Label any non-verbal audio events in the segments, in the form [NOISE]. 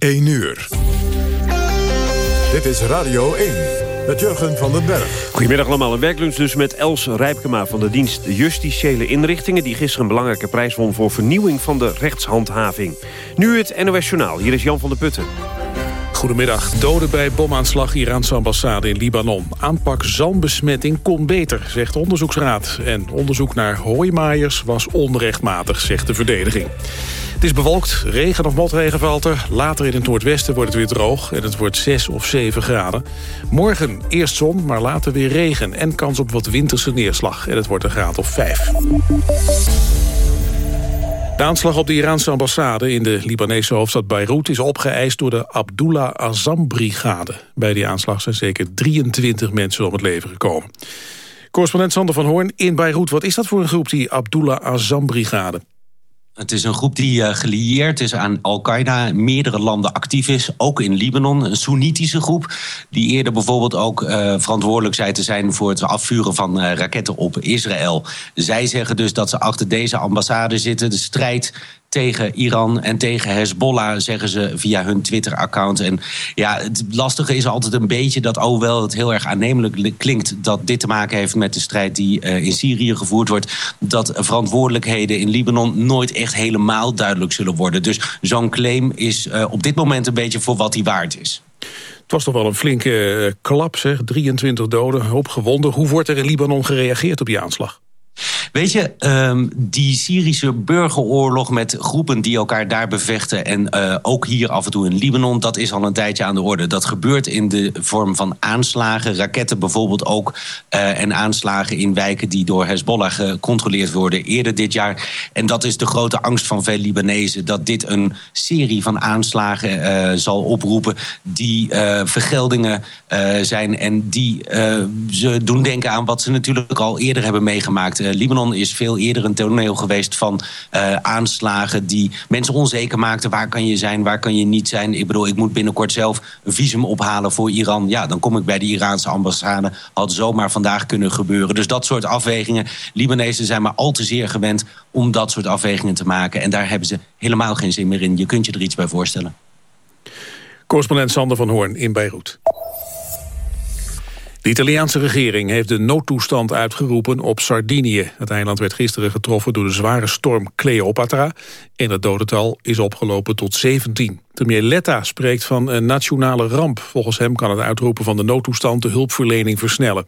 1 uur. Dit is Radio 1 met Jurgen van den Berg. Goedemiddag allemaal. Een werklunch dus met Els Rijpkema van de dienst Justitiële Inrichtingen... die gisteren een belangrijke prijs won voor vernieuwing van de rechtshandhaving. Nu het NOS Journaal. Hier is Jan van der Putten. Goedemiddag. Doden bij bomaanslag Iraanse ambassade in Libanon. Aanpak zalmbesmetting kon beter, zegt de onderzoeksraad. En onderzoek naar hooimaaiers was onrechtmatig, zegt de verdediging. Het is bewolkt, regen of motregen valt er. Later in het noordwesten wordt het weer droog en het wordt 6 of 7 graden. Morgen eerst zon, maar later weer regen en kans op wat winterse neerslag. En het wordt een graad of 5. De aanslag op de Iraanse ambassade in de Libanese hoofdstad Beirut... is opgeëist door de Abdullah Azam-brigade. Bij die aanslag zijn zeker 23 mensen om het leven gekomen. Correspondent Sander van Hoorn in Beirut. Wat is dat voor een groep, die Abdullah Azam-brigade? Het is een groep die uh, gelieerd is aan Al-Qaeda, meerdere landen actief is, ook in Libanon. Een Soenitische groep die eerder bijvoorbeeld ook uh, verantwoordelijk zei te zijn voor het afvuren van uh, raketten op Israël. Zij zeggen dus dat ze achter deze ambassade zitten. De strijd tegen Iran en tegen Hezbollah, zeggen ze via hun Twitter-account. En ja, het lastige is altijd een beetje dat, hoewel het heel erg aannemelijk klinkt dat dit te maken heeft met de strijd die uh, in Syrië gevoerd wordt, dat verantwoordelijkheden in Libanon nooit echt helemaal duidelijk zullen worden. Dus zo'n claim is uh, op dit moment een beetje voor wat hij waard is. Het was toch wel een flinke uh, klap, zeg. 23 doden, hoop gewonden. Hoe wordt er in Libanon gereageerd op die aanslag? Weet je, um, die Syrische burgeroorlog met groepen die elkaar daar bevechten... en uh, ook hier af en toe in Libanon, dat is al een tijdje aan de orde. Dat gebeurt in de vorm van aanslagen, raketten bijvoorbeeld ook... Uh, en aanslagen in wijken die door Hezbollah gecontroleerd worden eerder dit jaar. En dat is de grote angst van veel Libanezen... dat dit een serie van aanslagen uh, zal oproepen... die vergeldingen zijn en die ze doen denken aan wat ze natuurlijk al eerder hebben meegemaakt... Libanon is veel eerder een toneel geweest van uh, aanslagen die mensen onzeker maakten. Waar kan je zijn, waar kan je niet zijn? Ik bedoel, ik moet binnenkort zelf een visum ophalen voor Iran. Ja, dan kom ik bij de Iraanse ambassade. Had zomaar vandaag kunnen gebeuren. Dus dat soort afwegingen. Libanezen zijn maar al te zeer gewend om dat soort afwegingen te maken. En daar hebben ze helemaal geen zin meer in. Je kunt je er iets bij voorstellen. Correspondent Sander van Hoorn in Beirut. De Italiaanse regering heeft de noodtoestand uitgeroepen op Sardinië. Het eiland werd gisteren getroffen door de zware storm Cleopatra... en het dodental is opgelopen tot 17. Premier Letta spreekt van een nationale ramp. Volgens hem kan het uitroepen van de noodtoestand de hulpverlening versnellen.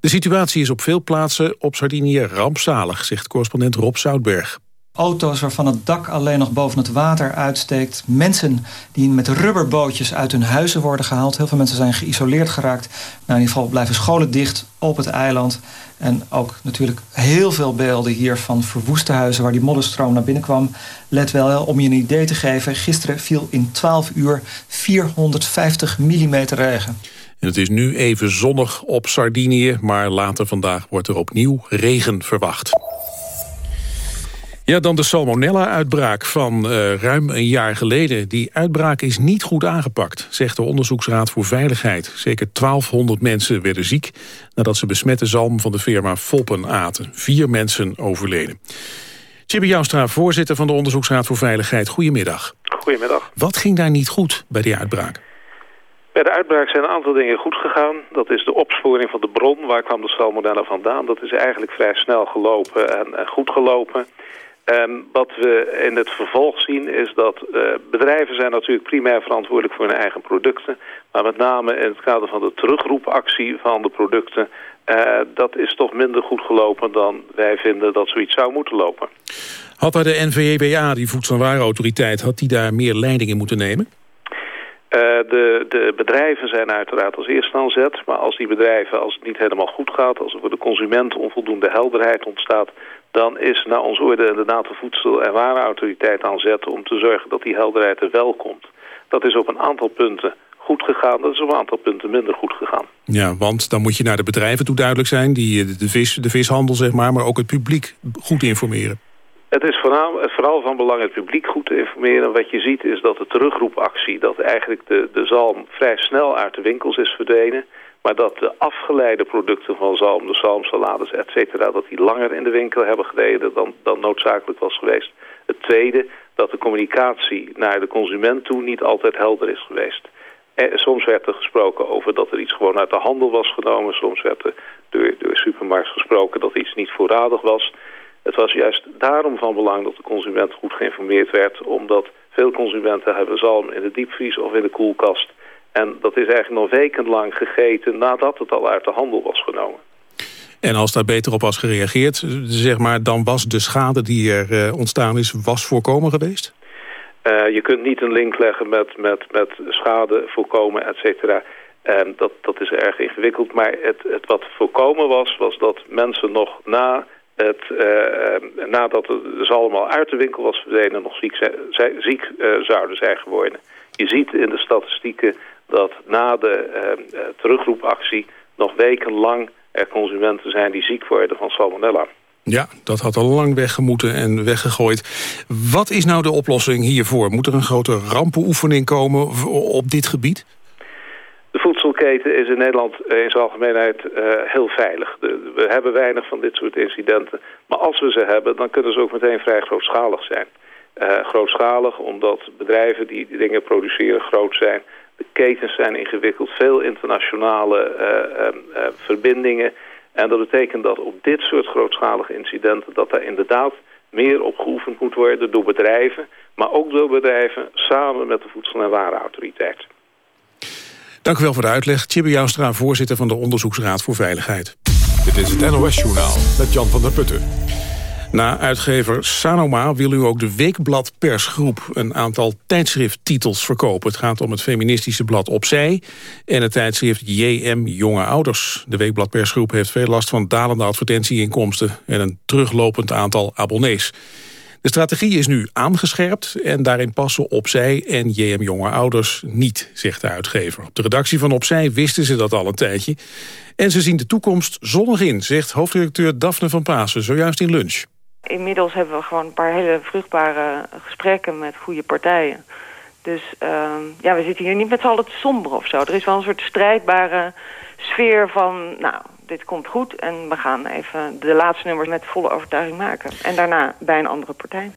De situatie is op veel plaatsen op Sardinië rampzalig, zegt correspondent Rob Zoutberg. Auto's waarvan het dak alleen nog boven het water uitsteekt. Mensen die met rubberbootjes uit hun huizen worden gehaald. Heel veel mensen zijn geïsoleerd geraakt. Nou, in ieder geval blijven scholen dicht op het eiland. En ook natuurlijk heel veel beelden hier van verwoeste huizen... waar die modderstroom naar binnen kwam. Let wel, om je een idee te geven... gisteren viel in 12 uur 450 mm regen. En het is nu even zonnig op Sardinië... maar later vandaag wordt er opnieuw regen verwacht. Ja, dan de salmonella-uitbraak van uh, ruim een jaar geleden. Die uitbraak is niet goed aangepakt, zegt de Onderzoeksraad voor Veiligheid. Zeker 1200 mensen werden ziek nadat ze besmette zalm van de firma Foppen aten. Vier mensen overleden. Chibi Joustra, voorzitter van de Onderzoeksraad voor Veiligheid. Goedemiddag. Goedemiddag. Wat ging daar niet goed bij die uitbraak? Bij de uitbraak zijn een aantal dingen goed gegaan. Dat is de opsporing van de bron. Waar kwam de salmonella vandaan? Dat is eigenlijk vrij snel gelopen en, en goed gelopen. En wat we in het vervolg zien is dat uh, bedrijven zijn natuurlijk primair verantwoordelijk voor hun eigen producten. Maar met name in het kader van de terugroepactie van de producten... Uh, dat is toch minder goed gelopen dan wij vinden dat zoiets zou moeten lopen. Had daar de NVEBA, die Voedsel- had die daar meer leiding in moeten nemen? Uh, de, de bedrijven zijn uiteraard als eerste aan zet. Maar als die bedrijven, als het niet helemaal goed gaat... als er voor de consument onvoldoende helderheid ontstaat dan is naar ons orde inderdaad de Voedsel- en Warenautoriteit aan zetten... om te zorgen dat die helderheid er wel komt. Dat is op een aantal punten goed gegaan. Dat is op een aantal punten minder goed gegaan. Ja, want dan moet je naar de bedrijven toe duidelijk zijn... die de, vis, de vishandel, zeg maar, maar ook het publiek goed informeren. Het is vooral, vooral van belang het publiek goed te informeren. Wat je ziet is dat de terugroepactie... dat eigenlijk de, de zalm vrij snel uit de winkels is verdwenen... Maar dat de afgeleide producten van zalm, de zalmsalades, et cetera... dat die langer in de winkel hebben gereden dan, dan noodzakelijk was geweest. Het tweede, dat de communicatie naar de consument toe niet altijd helder is geweest. En soms werd er gesproken over dat er iets gewoon uit de handel was genomen. Soms werd er door, door supermarkt gesproken dat iets niet voorradig was. Het was juist daarom van belang dat de consument goed geïnformeerd werd. Omdat veel consumenten hebben zalm in de diepvries of in de koelkast. En dat is eigenlijk nog wekenlang gegeten nadat het al uit de handel was genomen. En als daar beter op was gereageerd, zeg maar, dan was de schade die er uh, ontstaan is, was voorkomen geweest? Uh, je kunt niet een link leggen met, met, met schade voorkomen, et cetera. En dat, dat is erg ingewikkeld. Maar het, het wat voorkomen was, was dat mensen nog na het, uh, nadat het dus allemaal uit de winkel was verdwenen... nog ziek, ziek zouden zijn geworden. Je ziet in de statistieken dat na de terugroepactie... nog wekenlang er consumenten zijn die ziek worden van salmonella. Ja, dat had al lang weggemoeten en weggegooid. Wat is nou de oplossing hiervoor? Moet er een grote rampenoefening komen op dit gebied? De voedselketen is in Nederland in zijn algemeenheid uh, heel veilig. we hebben weinig van dit soort incidenten. Maar als we ze hebben, dan kunnen ze ook meteen vrij grootschalig zijn. Uh, grootschalig omdat bedrijven die dingen produceren groot zijn. De ketens zijn ingewikkeld, veel internationale uh, verbindingen. En dat betekent dat op dit soort grootschalige incidenten... dat daar inderdaad meer op geoefend moet worden door bedrijven... maar ook door bedrijven samen met de Voedsel- en Warenautoriteit. Dank u wel voor de uitleg. Tjibbe Joustra, voorzitter van de Onderzoeksraad voor Veiligheid. Dit is het NOS Journaal met Jan van der Putten. Na uitgever Sanoma wil u ook de Weekblad Persgroep... een aantal tijdschrifttitels verkopen. Het gaat om het feministische blad Opzij... en het tijdschrift JM Jonge Ouders. De Weekblad Persgroep heeft veel last van dalende advertentieinkomsten... en een teruglopend aantal abonnees. De strategie is nu aangescherpt en daarin passen Opzij en JM Jonge Ouders niet, zegt de uitgever. Op de redactie van Opzij wisten ze dat al een tijdje. En ze zien de toekomst zonnig in, zegt hoofdredacteur Daphne van Pasen, zojuist in lunch. Inmiddels hebben we gewoon een paar hele vruchtbare gesprekken met goede partijen. Dus uh, ja, we zitten hier niet met z'n allen te somber of zo. Er is wel een soort strijdbare sfeer van, nou, dit komt goed... en we gaan even de laatste nummers met volle overtuiging maken. En daarna bij een andere partij.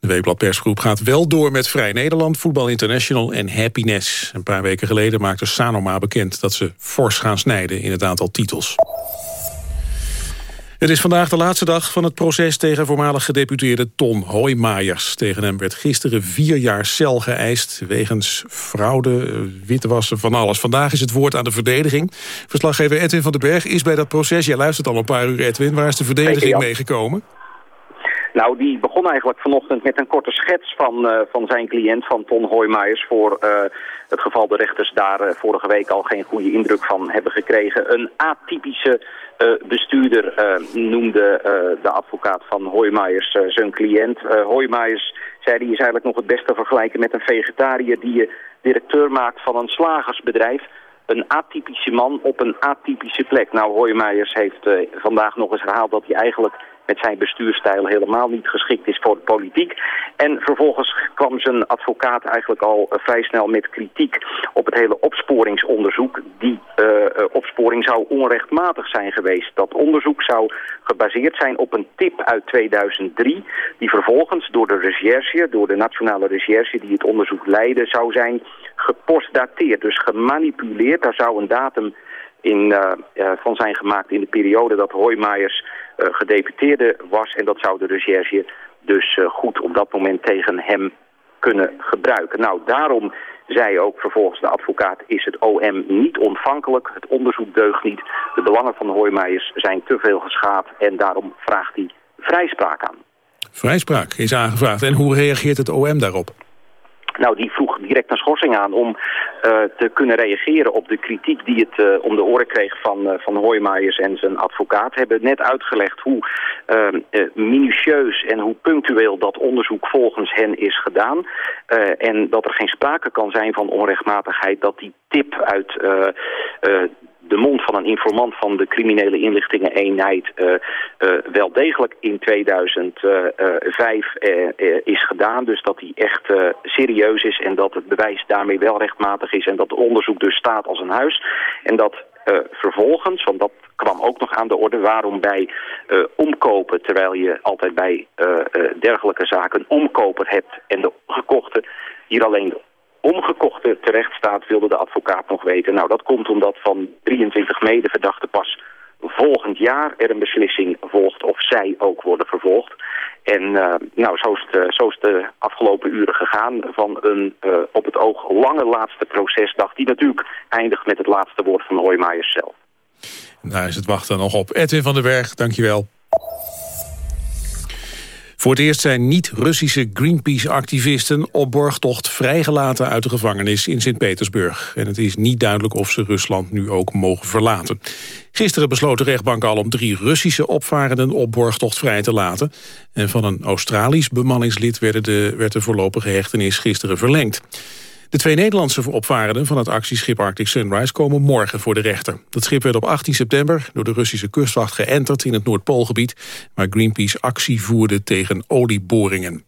De Weekblad Persgroep gaat wel door met Vrij Nederland, Voetbal International en Happiness. Een paar weken geleden maakte Sanoma bekend dat ze fors gaan snijden in het aantal titels. Het is vandaag de laatste dag van het proces tegen voormalig gedeputeerde Ton Hoijmaijers. Tegen hem werd gisteren vier jaar cel geëist... wegens fraude, eh, witwassen, van alles. Vandaag is het woord aan de verdediging. Verslaggever Edwin van den Berg is bij dat proces. Jij luistert al een paar uur, Edwin. Waar is de verdediging meegekomen? Nou, die begon eigenlijk vanochtend met een korte schets van, uh, van zijn cliënt, van Ton Hoijmaijers... voor uh, het geval de rechters daar uh, vorige week al geen goede indruk van hebben gekregen. Een atypische bestuurder noemde de advocaat van Hoijmaijers zijn cliënt. Hoijmaijers zei die is eigenlijk nog het beste vergelijken met een vegetariër... die je directeur maakt van een slagersbedrijf een atypische man op een atypische plek. Nou, Hoijmaijers heeft uh, vandaag nog eens herhaald dat hij eigenlijk met zijn bestuurstijl helemaal niet geschikt is voor de politiek. En vervolgens kwam zijn advocaat eigenlijk al uh, vrij snel met kritiek op het hele opsporingsonderzoek. Die uh, opsporing zou onrechtmatig zijn geweest. Dat onderzoek zou gebaseerd zijn op een tip uit 2003... die vervolgens door de recherche, door de nationale recherche die het onderzoek leidde... zou zijn gepostdateerd, dus gemanipuleerd. Daar zou een datum in, van zijn gemaakt in de periode dat Hoijmaijers uh, gedeputeerde was. En dat zou de recherche dus goed op dat moment tegen hem kunnen gebruiken. Nou, daarom zei ook vervolgens de advocaat... is het OM niet ontvankelijk, het onderzoek deugt niet... de belangen van de Hoijmaijers zijn te veel geschaad... en daarom vraagt hij vrijspraak aan. Vrijspraak is aangevraagd. En hoe reageert het OM daarop? Nou, die vroeg direct een schorsing aan om uh, te kunnen reageren op de kritiek die het uh, om de oren kreeg van, uh, van Hoijmaijers en zijn advocaat. Hebben net uitgelegd hoe minutieus en hoe punctueel dat onderzoek volgens hen is gedaan. en dat er geen sprake kan zijn van onrechtmatigheid, dat die tip uit de mond van een informant van de criminele inlichtingeneenheid uh, wel degelijk in 2005 is gedaan. Dus dat die echt serieus is en dat het bewijs daarmee wel rechtmatig is en dat het onderzoek dus staat als een huis. En dat vervolgens, want dat kwam ook nog aan de orde, waarom bij omkopen, terwijl je altijd bij dergelijke zaken omkoper hebt en de gekochte hier alleen omgekochte terecht staat, wilde de advocaat nog weten. Nou, dat komt omdat van 23 medeverdachten pas volgend jaar er een beslissing volgt of zij ook worden vervolgd. En uh, nou, zo is, het, zo is de afgelopen uren gegaan van een op het oog lange laatste procesdag... die natuurlijk eindigt met het laatste woord van Hoijmaijers zelf. Daar is het wachten nog op. Edwin van den Berg, dankjewel. Voor het eerst zijn niet-Russische Greenpeace-activisten op borgtocht vrijgelaten uit de gevangenis in Sint-Petersburg. En het is niet duidelijk of ze Rusland nu ook mogen verlaten. Gisteren besloot de rechtbank al om drie Russische opvarenden op borgtocht vrij te laten. En van een Australisch bemanningslid werd de, werd de voorlopige hechtenis gisteren verlengd. De twee Nederlandse opvarenden van het actieschip Arctic Sunrise komen morgen voor de rechter. Dat schip werd op 18 september door de Russische kustwacht geënterd in het Noordpoolgebied, waar Greenpeace actie voerde tegen olieboringen.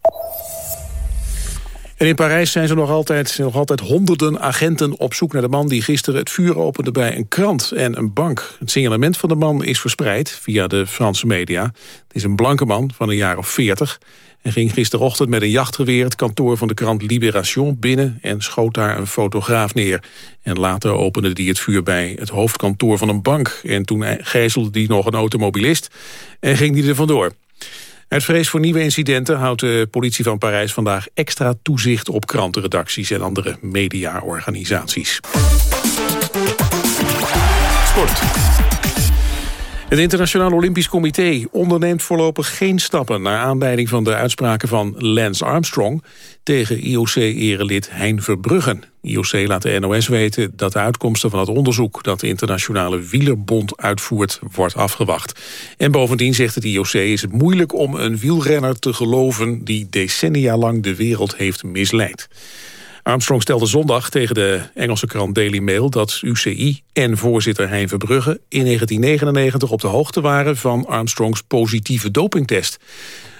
En in Parijs zijn er nog altijd, nog altijd honderden agenten op zoek naar de man... die gisteren het vuur opende bij een krant en een bank. Het signalement van de man is verspreid via de Franse media. Het is een blanke man van een jaar of veertig en ging gisterochtend met een jachtgeweer het kantoor van de krant Libération binnen en schoot daar een fotograaf neer. En later opende die het vuur bij het hoofdkantoor van een bank. En toen gijzelde die nog een automobilist en ging die er vandoor. Uit vrees voor nieuwe incidenten houdt de politie van Parijs vandaag extra toezicht op krantenredacties en andere mediaorganisaties. Sport. Het Internationaal Olympisch Comité onderneemt voorlopig geen stappen... naar aanleiding van de uitspraken van Lance Armstrong... tegen IOC-erelid Hein Verbruggen. IOC laat de NOS weten dat de uitkomsten van het onderzoek... dat de Internationale Wielerbond uitvoert, wordt afgewacht. En bovendien zegt het IOC is het moeilijk om een wielrenner te geloven... die decennia lang de wereld heeft misleid. Armstrong stelde zondag tegen de Engelse krant Daily Mail... dat UCI en voorzitter Hein Verbrugge in 1999 op de hoogte waren... van Armstrongs positieve dopingtest.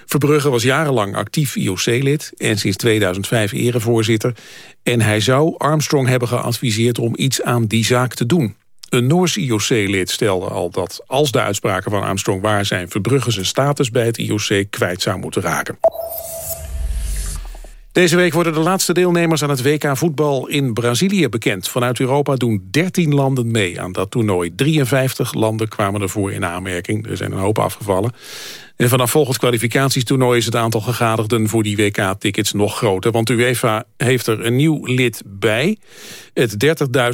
Verbrugge was jarenlang actief IOC-lid en sinds 2005 erevoorzitter. En hij zou Armstrong hebben geadviseerd om iets aan die zaak te doen. Een Noors IOC-lid stelde al dat als de uitspraken van Armstrong waar zijn... Verbrugge zijn status bij het IOC kwijt zou moeten raken. Deze week worden de laatste deelnemers aan het WK voetbal in Brazilië bekend. Vanuit Europa doen 13 landen mee aan dat toernooi. 53 landen kwamen ervoor in aanmerking. Er zijn een hoop afgevallen. En vanaf volgend kwalificatietoernooi is het aantal gegadigden voor die WK-tickets nog groter. Want UEFA heeft er een nieuw lid bij. Het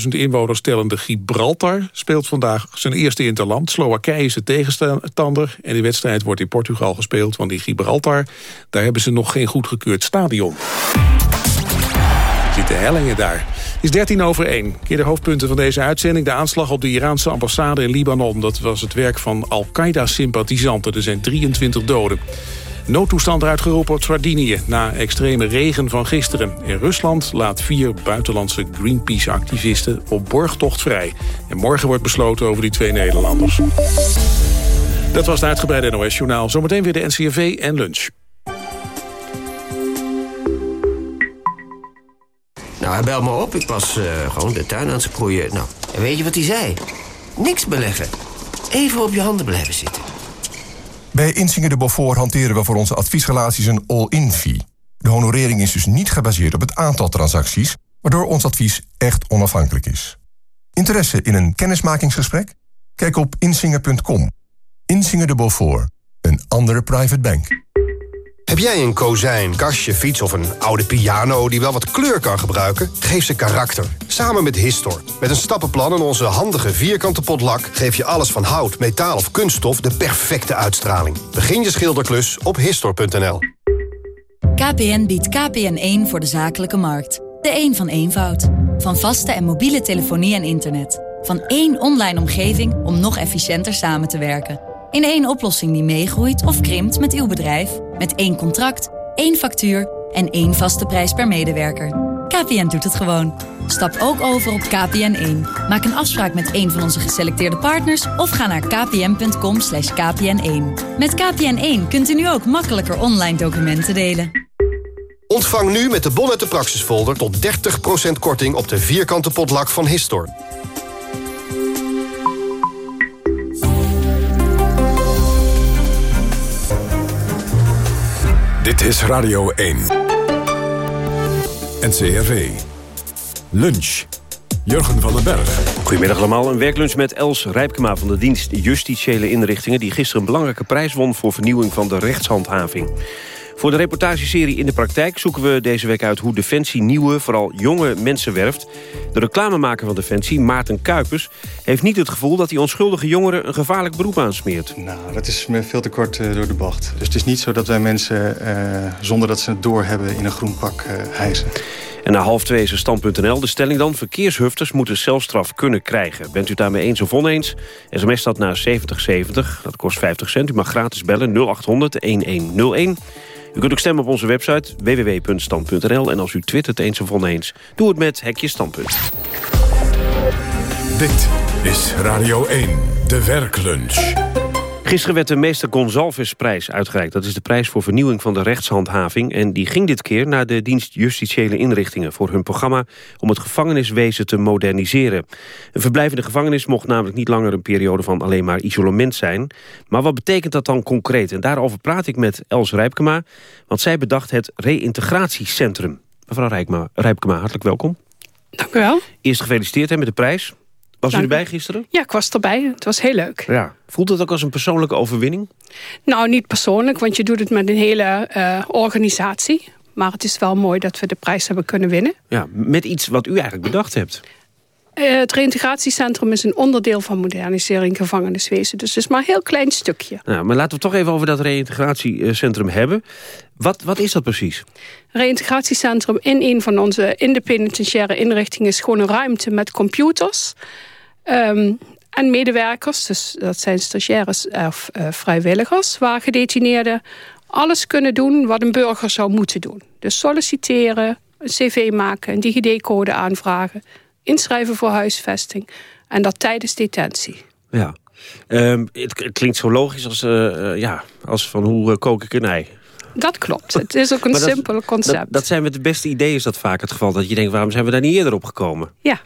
30.000 inwoners stellende Gibraltar speelt vandaag zijn eerste interland. Slowakije is de tegenstander en die wedstrijd wordt in Portugal gespeeld. Want in Gibraltar, daar hebben ze nog geen goedgekeurd stadion. Zitten hellingen daar is 13 over 1. Keer de hoofdpunten van deze uitzending. De aanslag op de Iraanse ambassade in Libanon. Dat was het werk van Al-Qaeda-sympathisanten. Er zijn 23 doden. Noodtoestand uitgeroepen op Sardinië na extreme regen van gisteren. In Rusland laat vier buitenlandse Greenpeace-activisten op borgtocht vrij. En morgen wordt besloten over die twee Nederlanders. Dat was het uitgebreide NOS-journaal. Zometeen weer de NCRV en lunch. Nou, hij belt me op. Ik was uh, gewoon de tuin aan het sproeien. Nou, en weet je wat hij zei? Niks beleggen. Even op je handen blijven zitten. Bij Insinger de Beaufort hanteren we voor onze adviesrelaties een all-in fee. De honorering is dus niet gebaseerd op het aantal transacties... waardoor ons advies echt onafhankelijk is. Interesse in een kennismakingsgesprek? Kijk op insinger.com. Insinger de Beaufort, een andere private bank. Heb jij een kozijn, kastje, fiets of een oude piano... die wel wat kleur kan gebruiken? Geef ze karakter. Samen met Histor. Met een stappenplan en onze handige vierkante potlak... geef je alles van hout, metaal of kunststof de perfecte uitstraling. Begin je schilderklus op Histor.nl. KPN biedt KPN1 voor de zakelijke markt. De een van eenvoud. Van vaste en mobiele telefonie en internet. Van één online omgeving om nog efficiënter samen te werken. In één oplossing die meegroeit of krimpt met uw bedrijf. Met één contract, één factuur en één vaste prijs per medewerker. KPN doet het gewoon. Stap ook over op KPN1. Maak een afspraak met een van onze geselecteerde partners... of ga naar kpn.com kpn1. Met KPN1 kunt u nu ook makkelijker online documenten delen. Ontvang nu met de bon uit de Praxisfolder tot 30% korting op de vierkante potlak van Histor. Dit is Radio 1. NCRV. Lunch. Jurgen van den Berg. Goedemiddag allemaal. Een werklunch met Els Rijpkema van de dienst Justitiële Inrichtingen... die gisteren een belangrijke prijs won voor vernieuwing van de rechtshandhaving. Voor de reportageserie In de Praktijk zoeken we deze week uit... hoe Defensie nieuwe, vooral jonge mensen werft. De reclamemaker van Defensie, Maarten Kuipers... heeft niet het gevoel dat hij onschuldige jongeren... een gevaarlijk beroep aansmeert. Nou, dat is me veel te kort uh, door de bocht. Dus het is niet zo dat wij mensen, uh, zonder dat ze het doorhebben... in een groen pak uh, hijsen. En na half twee is er stand.nl. De stelling dan, verkeershufters moeten zelfstraf kunnen krijgen. Bent u daarmee eens of oneens? SMS staat naar 7070, dat kost 50 cent. U mag gratis bellen 0800 1101. U kunt ook stemmen op onze website www.stand.nl. En als u twittert eens of oneens, doe het met Hekje Standpunt. Dit is Radio 1, de werklunch. Gisteren werd de Meester Gonzalves-prijs uitgereikt. Dat is de prijs voor vernieuwing van de rechtshandhaving. En die ging dit keer naar de dienst Justitiële Inrichtingen... voor hun programma om het gevangeniswezen te moderniseren. Een verblijvende gevangenis mocht namelijk niet langer een periode van alleen maar isolement zijn. Maar wat betekent dat dan concreet? En daarover praat ik met Els Rijpkema, want zij bedacht het reïntegratiecentrum. Mevrouw Rijpkema, Rijpkema hartelijk welkom. Dank u wel. Eerst gefeliciteerd hè, met de prijs. Was u erbij gisteren? Ja, ik was erbij. Het was heel leuk. Ja. Voelt het ook als een persoonlijke overwinning? Nou, niet persoonlijk, want je doet het met een hele uh, organisatie. Maar het is wel mooi dat we de prijs hebben kunnen winnen. Ja, met iets wat u eigenlijk bedacht hebt. Uh, het reïntegratiecentrum is een onderdeel van modernisering gevangeniswezen. Dus het is maar een heel klein stukje. Nou, maar laten we toch even over dat reïntegratiecentrum hebben. Wat, wat is dat precies? Reïntegratiecentrum in een van onze independentiaire inrichtingen... is gewoon een ruimte met computers... Um, en medewerkers, dus dat zijn stagiaires of uh, vrijwilligers... waar gedetineerden alles kunnen doen wat een burger zou moeten doen. Dus solliciteren, een cv maken, een DigiD-code aanvragen... inschrijven voor huisvesting en dat tijdens detentie. Ja, um, het, klinkt zo logisch als, uh, uh, ja, als van hoe kook ik een ei. Dat klopt. Het is ook een simpel concept. Dat, dat, zijn met de beste ideeën is dat vaak het geval. Dat je denkt, waarom zijn we daar niet eerder op gekomen? Ja.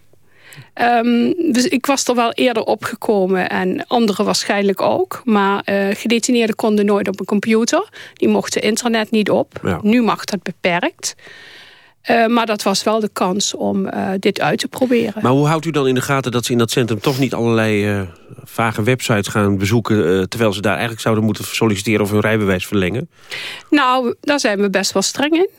Um, dus ik was er wel eerder opgekomen en anderen waarschijnlijk ook. Maar uh, gedetineerden konden nooit op een computer. Die mochten internet niet op. Ja. Nu mag dat beperkt. Uh, maar dat was wel de kans om uh, dit uit te proberen. Maar hoe houdt u dan in de gaten dat ze in dat centrum toch niet allerlei uh, vage websites gaan bezoeken... terwijl ze daar eigenlijk zouden moeten solliciteren of hun rijbewijs verlengen? Nou, daar zijn we best wel streng in.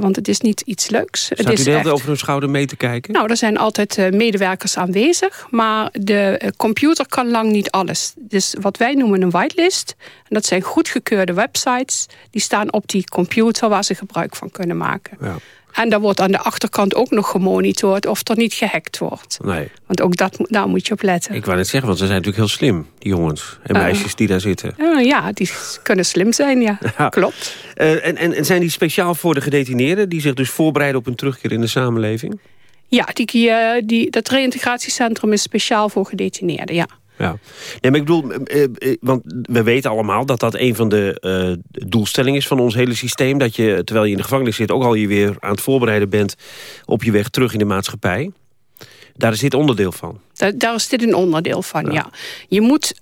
want het is niet iets leuks. Staat het is u de hele over hun schouder mee te kijken? Nou, er zijn altijd medewerkers aanwezig. Maar de computer kan lang niet alles. Dus wat wij noemen een whitelist. En dat zijn goedgekeurde websites. Die staan op die computer waar ze gebruik van kunnen maken. Ja. En daar wordt aan de achterkant ook nog gemonitord of er niet gehackt wordt. Nee. Want ook dat, daar moet je op letten. Ik wou net zeggen, want ze zijn natuurlijk heel slim, die jongens en meisjes die daar zitten. Ja, die kunnen slim zijn, ja. ja. Klopt. Uh, en, en, en zijn die speciaal voor de gedetineerden... die zich dus voorbereiden op een terugkeer in de samenleving? Ja, die, die, dat reïntegratiecentrum is speciaal voor gedetineerden, ja. Ja, nee, maar ik bedoel, eh, eh, want we weten allemaal dat dat een van de uh, doelstellingen is van ons hele systeem. Dat je, terwijl je in de gevangenis zit, ook al je weer aan het voorbereiden bent op je weg terug in de maatschappij. Daar is dit onderdeel van. Daar, daar is dit een onderdeel van, ja. ja. Je moet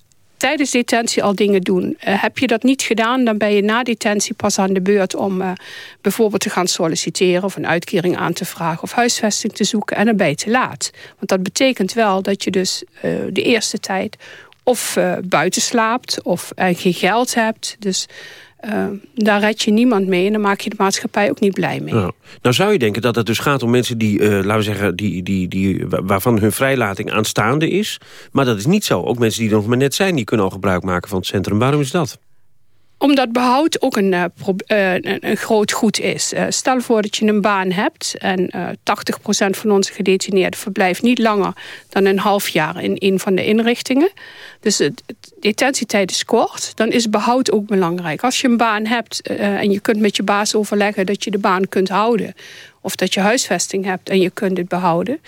tijdens detentie al dingen doen. Uh, heb je dat niet gedaan, dan ben je na detentie pas aan de beurt... om uh, bijvoorbeeld te gaan solliciteren of een uitkering aan te vragen... of huisvesting te zoeken en dan te laat. Want dat betekent wel dat je dus uh, de eerste tijd of buiten slaapt... of geen geld hebt. Dus uh, daar red je niemand mee en dan maak je de maatschappij ook niet blij mee. Nou, nou zou je denken dat het dus gaat om mensen die, uh, laten we zeggen, die, die, die, waarvan hun vrijlating aanstaande is. Maar dat is niet zo. Ook mensen die er nog maar net zijn, die kunnen al gebruik maken van het centrum. Waarom is dat? Omdat behoud ook een, uh, een, een, groot goed is. Uh, stel voor dat je een baan hebt en 80% van onze gedetineerden verblijft niet langer dan een half jaar in een van de inrichtingen. Dus de detentietijd is kort, dan is behoud ook belangrijk. Als je een baan hebt en je kunt met je baas overleggen dat je de baan kunt houden, of dat je huisvesting hebt en je kunt het behouden,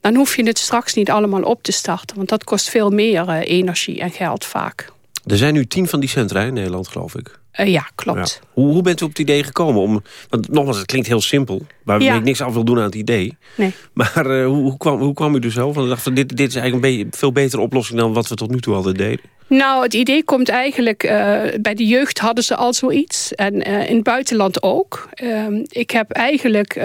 dan hoef je het straks niet allemaal op te starten. Want dat kost veel meer energie en geld vaak. Er zijn nu tien van die centra in Nederland, geloof ik. Uh, ja, klopt. Hoe, hoe, bent u op het idee gekomen? Om, want nogmaals, het klinkt heel simpel. Waar ja. ik niks af wil doen aan het idee. Nee. Maar uh, hoe, hoe, kwam, hoe kwam u er zo? Van, dacht dit, dit is eigenlijk een veel betere oplossing... dan wat we tot nu toe hadden deden. Nou, het idee komt eigenlijk... Uh, bij de jeugd hadden ze al zoiets. En in het buitenland ook. Ehm, ik heb eigenlijk...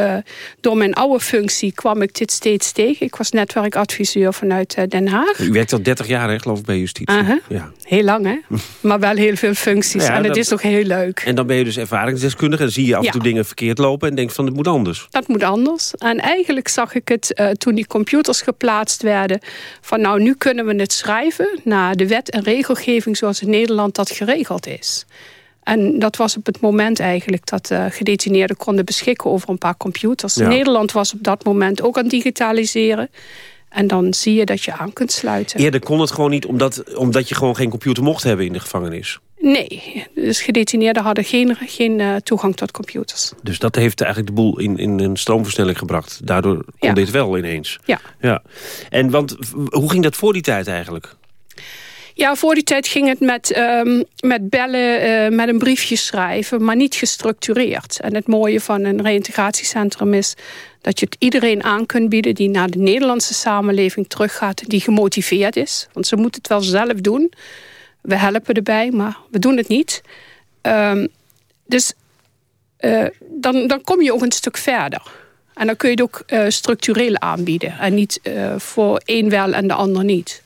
door mijn oude functie kwam ik dit steeds tegen. Ik was netwerkadviseur vanuit Den Haag. U werkt al 30 jaar, hè, geloof ik, bij justitie. -huh. Ja. Heel lang, hè? [LAUGHS] maar wel heel veel functies. Ja, en het is toch heel leuk. En dan ben je dus ervaringsdeskundige en zie je af en toe dingen verkeerd lopen en denkt van het moet anders. Dat moet anders. En eigenlijk zag ik het toen die computers geplaatst werden van nou nu kunnen we het schrijven naar de wet en regelgeving zoals in Nederland dat geregeld is. En dat was op het moment eigenlijk dat uh, gedetineerden konden beschikken over een paar computers. Ja. Nederland was op dat moment ook aan het digitaliseren. En dan zie je dat je aan kunt sluiten. Eerder kon het gewoon niet omdat, omdat je gewoon geen computer mocht hebben in de gevangenis. Nee, dus gedetineerden hadden geen, geen uh, toegang tot computers. Dus dat heeft eigenlijk de boel in, in een stroomversnelling gebracht. Daardoor kon ja. dit wel ineens. Ja. ja. En want, hoe ging dat voor die tijd eigenlijk? Ja, voor die tijd ging het met, um, met bellen, uh, met een briefje schrijven, maar niet gestructureerd. En het mooie van een reïntegratiecentrum is dat je het iedereen aan kunt bieden die naar de Nederlandse samenleving teruggaat, die gemotiveerd is. Want ze moeten het wel zelf doen. We helpen erbij, maar we doen het niet. Um, dus uh, dan, dan kom je ook een stuk verder. En dan kun je het ook uh, structureel aanbieden. En niet voor één wel en de ander niet.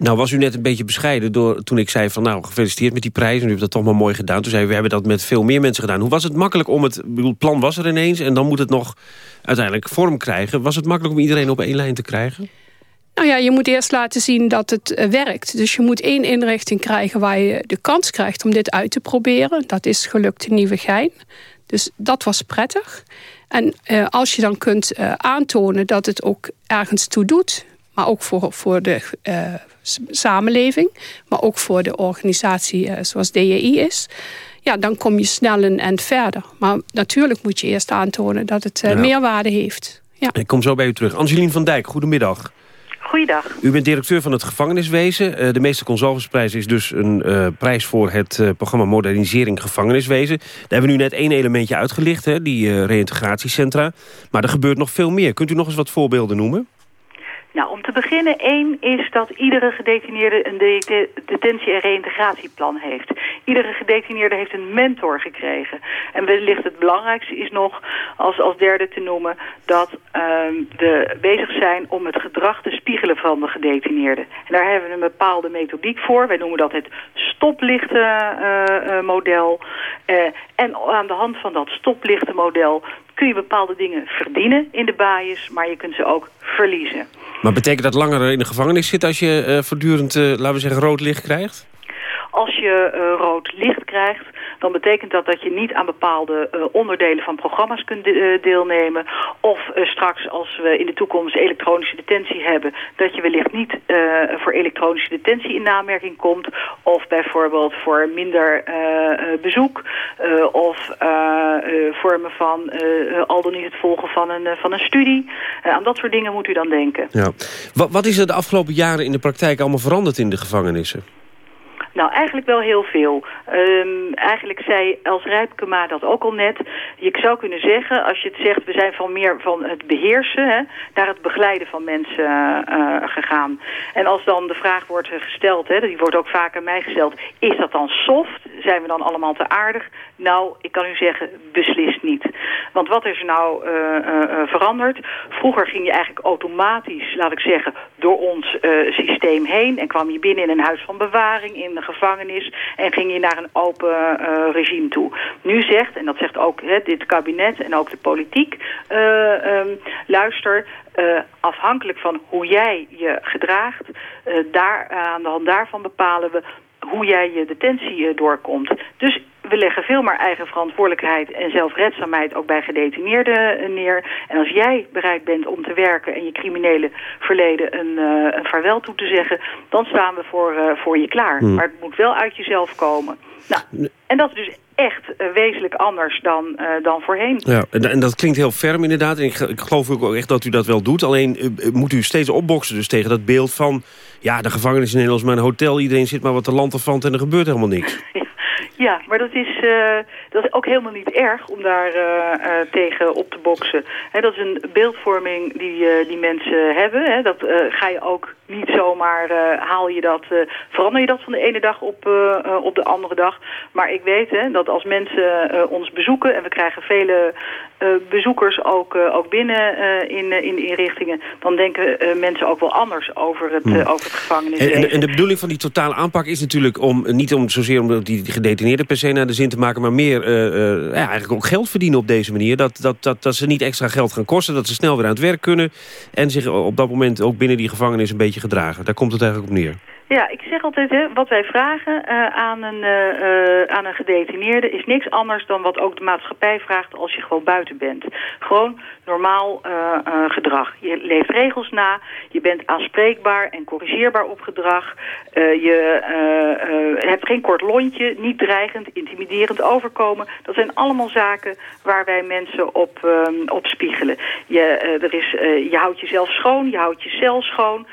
Nou was u net een beetje bescheiden door, toen ik zei van nou gefeliciteerd met die prijs. En u hebt dat toch maar mooi gedaan. Toen zei u we hebben dat met veel meer mensen gedaan. Hoe was het makkelijk om het, bedoel, plan was er ineens en dan moet het nog uiteindelijk vorm krijgen. Was het makkelijk om iedereen op één lijn te krijgen? Nou ja, je moet eerst laten zien dat het uh, werkt. Dus je moet één inrichting krijgen waar je de kans krijgt om dit uit te proberen. Dat is gelukt in Nieuwegein. Dus dat was prettig. En uh, als je dan kunt uh, aantonen dat het ook ergens toe doet... maar ook voor, voor de samenleving... maar ook voor de organisatie zoals DJI is... ja, dan kom je snel een eind verder. Maar natuurlijk moet je eerst aantonen dat het ja. meerwaarde heeft. Ja. Ik kom zo bij u terug. Angelien van Dijk, goedemiddag. Goeiedag. U bent directeur van het gevangeniswezen. Uh, de meeste consultansprijs is dus een uh, prijs voor het uh, programma Modernisering Gevangeniswezen. Daar hebben we nu net één elementje uitgelicht, hè, die reïntegratiecentra. Maar er gebeurt nog veel meer. Kunt u nog eens wat voorbeelden noemen? Nou, om te beginnen, één is dat iedere gedetineerde een de detentie- en reïntegratieplan heeft. Iedere gedetineerde heeft een mentor gekregen. En wellicht het belangrijkste is nog, als, als derde te noemen, dat um, we bezig zijn om het gedrag te spiegelen van de gedetineerden. En daar hebben we een bepaalde methodiek voor. Wij noemen dat het stoplichtenmodel. Uh, uh, en aan de hand van dat stoplichtenmodel kun je bepaalde dingen verdienen in de baaiers, maar je kunt ze ook verliezen. Maar betekent dat langer in de gevangenis zit als je uh, voortdurend, uh, laten we zeggen, rood licht krijgt? Als je uh, rood licht krijgt, dan betekent dat dat je niet aan bepaalde uh, onderdelen van programma's kunt de, uh, deelnemen. Of uh, straks als we in de toekomst elektronische detentie hebben, dat je wellicht niet voor elektronische detentie in namerking komt. Of bijvoorbeeld voor minder bezoek. of vormen van al dan niet het volgen van een, van een studie. aan dat soort dingen moet u dan denken. Ja. Wat, wat is er de afgelopen jaren in de praktijk allemaal veranderd in de gevangenissen? Nou, eigenlijk wel heel veel. Um, eigenlijk zei Els Rijpkema dat ook al net. Je zou kunnen zeggen, als je het zegt... we zijn van meer van het beheersen hè, naar het begeleiden van mensen uh, gegaan. En als dan de vraag wordt gesteld, hè, die wordt ook vaak aan mij gesteld... is dat dan soft? Zijn we dan allemaal te aardig? Nou, ik kan u zeggen, beslist niet. Want wat is er nou uh, uh, veranderd? Vroeger ging je eigenlijk automatisch, laat ik zeggen... door ons systeem heen... en kwam je binnen in een huis van bewaring... in gevangenis en ging je naar een open uh, regime toe. Nu zegt, en dat zegt ook dit kabinet en ook de politiek, uh, um, luister, uh, afhankelijk van hoe jij je gedraagt, daar, aan de hand daarvan bepalen we hoe jij je detentie doorkomt. Dus we leggen veel meer eigen verantwoordelijkheid en zelfredzaamheid ook bij gedetineerden neer. En als jij bereid bent om te werken en je criminele verleden een, een vaarwel toe te zeggen, dan staan we voor, voor je klaar. Hmm. Maar het moet wel uit jezelf komen. Nou, en dat is dus echt uh, wezenlijk anders dan, uh, dan voorheen. Ja, en, en, dat klinkt heel ferm inderdaad. En ik, ik, geloof ook echt dat u dat wel doet. Alleen uh, moet u steeds opboksen dus tegen dat beeld van... ja, de gevangenis in Nederland is maar een hotel. Iedereen zit maar wat te land of en er gebeurt helemaal niks. [LAUGHS] Ja, maar dat is, uh, dat is ook helemaal niet erg om daar uh, uh, tegen op te boksen. Dat is een beeldvorming die, die mensen hebben. He, dat ga je ook niet zomaar, haal je dat, verander je dat van de ene dag op, op de andere dag. Maar ik weet hè, dat als mensen ons bezoeken en we krijgen vele bezoekers ook, ook binnen in, in de inrichtingen, dan denken mensen ook wel anders over het, hmm. over het gevangenis. En, en, de bedoeling van die totale aanpak is natuurlijk om niet om zozeer om die gedetineerden per se naar de zin te maken... maar meer ja, eigenlijk ook geld verdienen op deze manier. Dat, dat, dat, dat ze niet extra geld gaan kosten, dat ze snel weer aan het werk kunnen... en zich op dat moment ook binnen die gevangenis een beetje gedragen. Daar komt het eigenlijk op neer. Ja, ik zeg altijd, hè, wat wij vragen uh, aan, een, uh, aan een gedetineerde is niks anders dan wat ook de maatschappij vraagt als je gewoon buiten bent. Gewoon normaal gedrag. Je leeft regels na, je bent aanspreekbaar en corrigeerbaar op gedrag. je hebt geen kort lontje, niet dreigend, intimiderend overkomen. Dat zijn allemaal zaken waar wij mensen op, spiegelen. Je, er is, je houdt jezelf schoon, je houdt je cel schoon.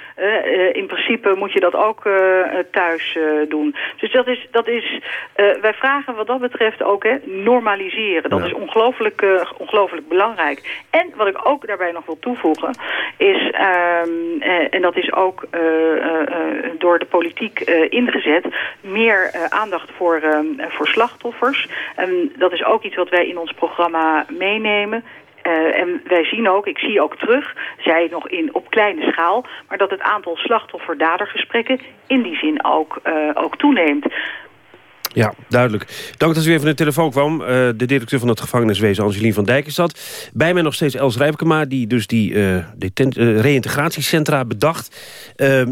in principe moet je dat ook uh, thuis uh, doen. Dus dat is, dat is wij vragen wat dat betreft ook hè, normaliseren. Dat is ongelooflijk, ongelooflijk belangrijk. En wat ik ook daarbij nog wil toevoegen is, um, en dat is ook door de politiek ingezet, meer aandacht voor, ehm, voor slachtoffers. En dat is ook iets wat wij in ons programma meenemen. Uh, en wij zien ook, ik zie ook terug, zij nog in, op kleine schaal... maar dat het aantal slachtoffer-dadergesprekken in die zin ook, uh, ook toeneemt. Ja, duidelijk. Dank dat u weer van de telefoon kwam. Uh, de directeur van het gevangeniswezen, Angelien van Dijk, is dat. Bij mij nog steeds Els Rijpkema, die dus die uh, reïntegratiecentra bedacht.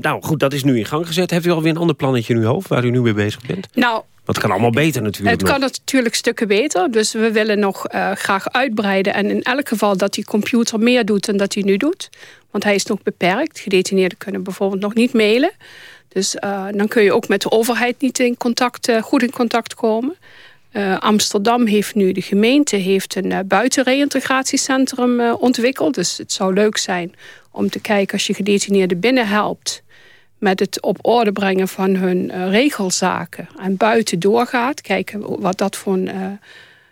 nou goed, dat is nu in gang gezet. Heeft u alweer een ander plannetje in uw hoofd waar u nu mee bezig bent? Nou, dat kan allemaal beter natuurlijk. Het kan natuurlijk stukken beter. Dus we willen nog uh, graag uitbreiden. En in elk geval dat die computer meer doet dan dat hij nu doet. Want hij is nog beperkt. Gedetineerden kunnen bijvoorbeeld nog niet mailen. Dus uh, dan kun je ook met de overheid niet in contact, uh, goed in contact komen. Amsterdam heeft nu, de gemeente heeft een buitenreïntegratiecentrum ontwikkeld. Dus het zou leuk zijn om te kijken als je gedetineerden binnenhelpt met het op orde brengen van hun uh, regelzaken. En buiten doorgaat, kijken wat dat voor uh,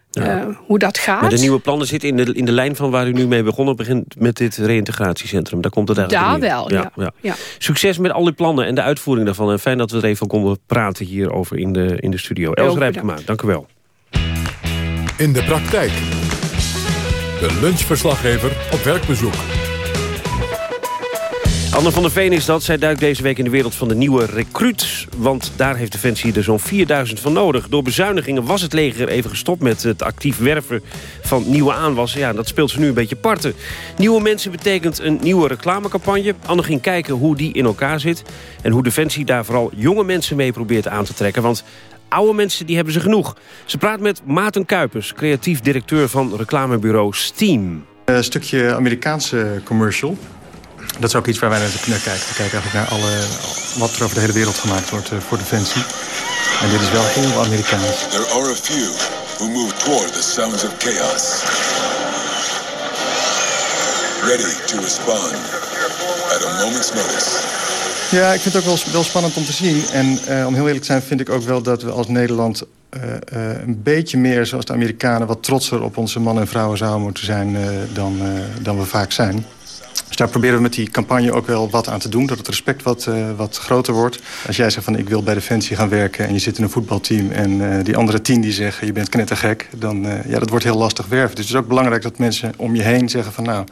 ja. uh, hoe dat gaat. Maar de nieuwe plannen zitten in de, in de lijn van waar u nu mee begonnen begint met dit reïntegratiecentrum. Daar komt het eigenlijk Daar wel, ja. Ja, ja. Succes met al die plannen en de uitvoering daarvan. En fijn dat we er even konden praten hierover in de, in de studio. Els Rijpkema, dank u wel. In de praktijk. De lunchverslaggever op werkbezoek. Anne van der Veen is dat. Zij duikt deze week in de wereld van de nieuwe recruits. Want daar heeft Defensie er zo'n 4000 van nodig. Door bezuinigingen was het leger even gestopt met het actief werven van nieuwe aanwassen. Ja, dat speelt ze nu een beetje parten. Nieuwe mensen betekent een nieuwe reclamecampagne. Anne ging kijken hoe die in elkaar zit. En hoe Defensie daar vooral jonge mensen mee probeert aan te trekken. Want oude mensen die hebben ze genoeg. Ze praat met Maarten Kuipers, creatief directeur van reclamebureau Steam. Een stukje Amerikaanse commercial. Dat is ook iets waar wij naar kijken. We kijken eigenlijk naar alle, wat er over de hele wereld gemaakt wordt uh, voor Defensie. En dit is wel heel Amerikaans. There are a few who move toward the sounds of chaos. Ready to respond at a moment's notice. Ja, ik vind het ook wel, wel spannend om te zien. En uh, om heel eerlijk te zijn vind ik ook wel dat we als Nederland... Uh, uh, een beetje meer, zoals de Amerikanen... wat trotser op onze mannen en vrouwen zouden moeten zijn dan, dan we vaak zijn. Dus daar proberen we met die campagne ook wel wat aan te doen. Dat het respect wat, uh, wat groter wordt. Als jij zegt van ik wil bij Defensie gaan werken... en je zit in een voetbalteam en uh, die andere tien die zeggen... je bent knettergek, dan uh, ja, dat wordt heel lastig werven. Dus het is ook belangrijk dat mensen om je heen zeggen van... nou,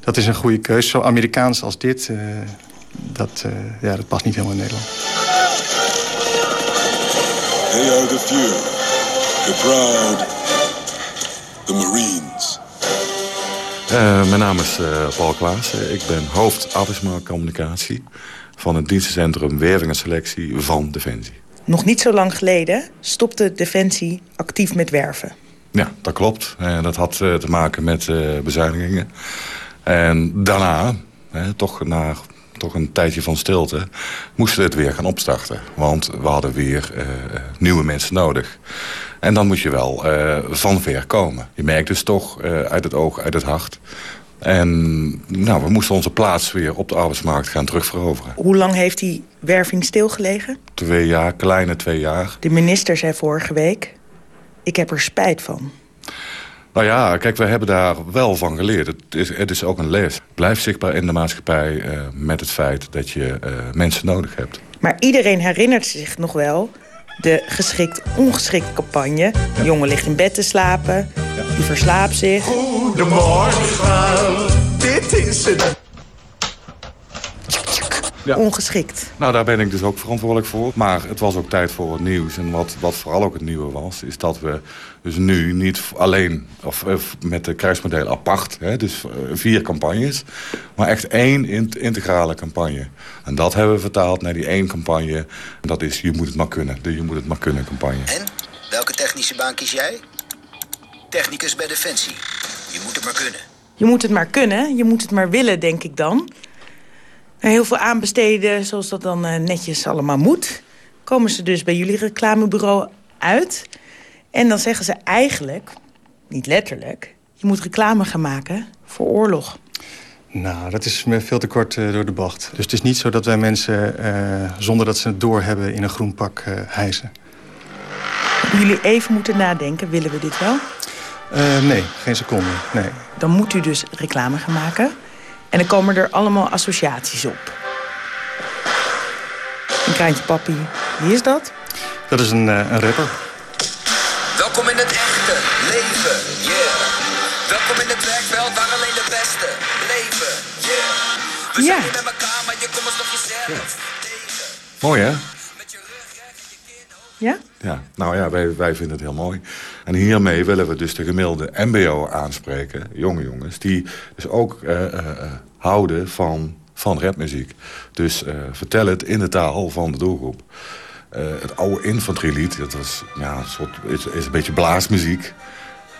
dat is een goede keus. Zo Amerikaans als dit, dat, ja, dat past niet helemaal in Nederland. They are the few, the proud, the Marines... Uh, mijn naam is uh, Paul Klaassen. Ik ben hoofd arbeidsmarktcommunicatie... van het dienstencentrum Werving en Selectie van Defensie. Nog niet zo lang geleden stopte Defensie actief met werven. Ja, dat klopt. En dat had te maken met bezuinigingen. En daarna, toch na toch een tijdje van stilte, moesten we het weer gaan opstarten. Want we hadden weer nieuwe mensen nodig. En dan moet je wel uh, van ver komen. Je merkt dus toch uh, uit het oog, uit het hart. En nou, we moesten onze plaats weer op de arbeidsmarkt gaan terugveroveren. Hoe lang heeft die werving stilgelegen? Twee jaar, kleine twee jaar. De minister zei vorige week, ik heb er spijt van. Nou ja, kijk, we hebben daar wel van geleerd. Het is, het is ook een les. Blijf zichtbaar in de maatschappij uh, met het feit dat je uh, mensen nodig hebt. Maar iedereen herinnert zich nog wel de geschikt-ongeschikt campagne. De jongen ligt in bed te slapen, ja. die verslaapt zich. Goedemorgen, dit is het ja. ongeschikt. Nou, daar ben ik dus ook verantwoordelijk voor. Maar het was ook tijd voor het nieuws. En wat, wat vooral ook het nieuwe was, is dat we dus nu niet alleen... of, met de kruismodel apart, hè, dus eh, vier campagnes... maar echt één integrale campagne. En dat hebben we vertaald naar die één campagne. En dat is Je moet het maar kunnen. De Je moet het maar kunnen campagne. En? Welke technische baan kies jij? Technicus bij Defensie. Je moet het maar kunnen. Je moet het maar kunnen, je moet het maar willen, denk ik dan heel veel aanbesteden, zoals dat dan eh, netjes allemaal moet... komen ze dus bij jullie reclamebureau uit. En dan zeggen ze eigenlijk, niet letterlijk... je moet reclame gaan maken voor oorlog. Nou, dat is veel te kort uh, door de bocht. Dus het is niet zo dat wij mensen, uh, zonder dat ze het doorhebben... in een groen pak uh, hijsen. Jullie even moeten nadenken, willen we dit wel? nee, geen seconde, nee. Dan moet u dus reclame gaan maken... En dan komen er allemaal associaties op. Een kraantje papi. Wie is dat? Dat is een, uh, een rapper. Welkom in het echte leven, yeah. Welkom in het werkveld waar alleen de beste leven, yeah. We zijn hier met elkaar, maar je komt ons nog jezelf tegen. Mooi, hè? Ja? Ja, nou ja, wij, wij vinden het heel mooi. En hiermee willen we dus de gemiddelde mbo aanspreken, jonge jongens... die dus ook uh, uh, houden van, van rapmuziek. Dus uh, vertel het in de taal van de doelgroep. het oude infanterielied, dat was, ja, een soort, is, is een beetje blaasmuziek...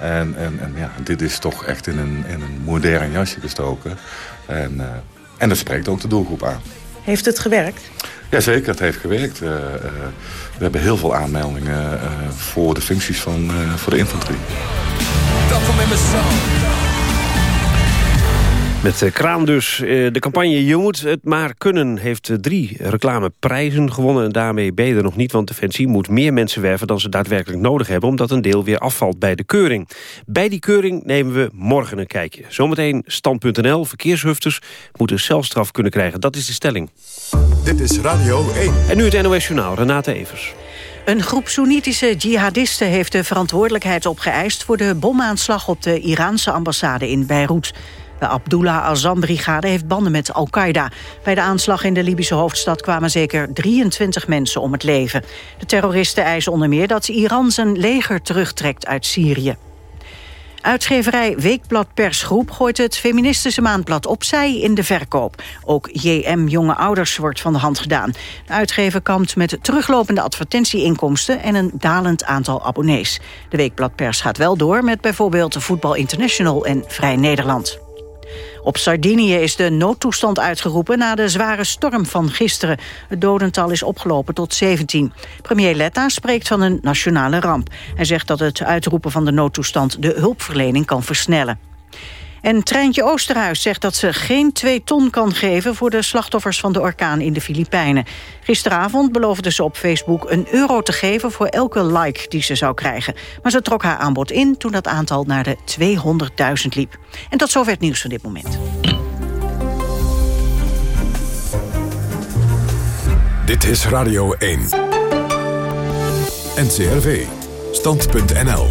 En, en, en ja, dit is toch echt in een, in een modern jasje gestoken. En, en dat spreekt ook de doelgroep aan. Heeft het gewerkt? Jazeker, het heeft gewerkt. Uh, uh, we hebben heel veel aanmeldingen uh, voor de functies van voor de infanterie. Met eh, Kraan dus. Eh, de campagne Je moet het maar kunnen heeft eh, drie reclameprijzen gewonnen. En daarmee ben je er nog niet, want Defensie moet meer mensen werven... dan ze daadwerkelijk nodig hebben, omdat een deel weer afvalt bij de keuring. Bij die keuring nemen we morgen een kijkje. Zometeen stand.nl. Verkeershufters moeten zelfstraf kunnen krijgen. Dat is de stelling. Dit is Radio 1. En nu het NOS Journaal, Renate Evers. Een groep Soenitische jihadisten heeft de verantwoordelijkheid opgeëist... voor de bomaanslag op de Iraanse ambassade in Beirut. De Abdullah Azam-brigade heeft banden met Al-Qaeda. Bij de aanslag in de Libische hoofdstad kwamen zeker 23 mensen om het leven. De terroristen eisen onder meer dat Iran zijn leger terugtrekt uit Syrië. Uitgeverij Weekblad Persgroep gooit het feministische maandblad opzij in de verkoop. Ook JM Jonge Ouders wordt van de hand gedaan. De uitgever kampt met teruglopende advertentieinkomsten en een dalend aantal abonnees. De Weekblad Pers gaat wel door met bijvoorbeeld Voetbal International en Vrij Nederland. Op Sardinië is de noodtoestand uitgeroepen na de zware storm van gisteren. Het dodental is opgelopen tot 17. Premier Letta spreekt van een nationale ramp. Hij zegt dat het uitroepen van de noodtoestand de hulpverlening kan versnellen. En Treintje Oosterhuis zegt dat ze geen twee ton kan geven... voor de slachtoffers van de orkaan in de Filipijnen. Gisteravond beloofde ze op Facebook een euro te geven... voor elke like die ze zou krijgen. Maar ze trok haar aanbod in toen dat aantal naar de 200.000 liep. En tot zover het nieuws van dit moment. Dit is Radio 1. NCRV. Stand.nl.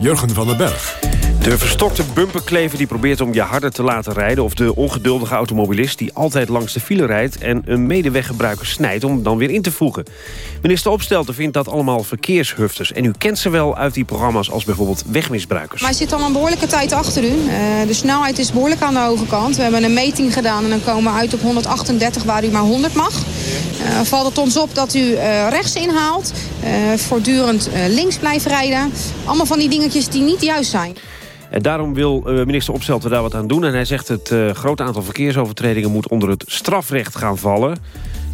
Jurgen van den Berg. De verstokte bumperklever die probeert om je harder te laten rijden... of de ongeduldige automobilist die altijd langs de file rijdt... en een medeweggebruiker snijdt om dan weer in te voegen. Minister Opstelten vindt dat allemaal verkeershufters. En u kent ze wel uit die programma's als bijvoorbeeld wegmisbruikers. Maar hij zit al een behoorlijke tijd achter u. Uh, de snelheid is behoorlijk aan de hoge kant. We hebben een meting gedaan en dan komen we uit op 138 waar u maar 100 mag. valt het ons op dat u rechts inhaalt, voortdurend links blijft rijden. Allemaal van die dingetjes die niet juist zijn. En daarom wil minister Opstelten daar wat aan doen. En hij zegt het uh, grote aantal verkeersovertredingen moet onder het strafrecht gaan vallen.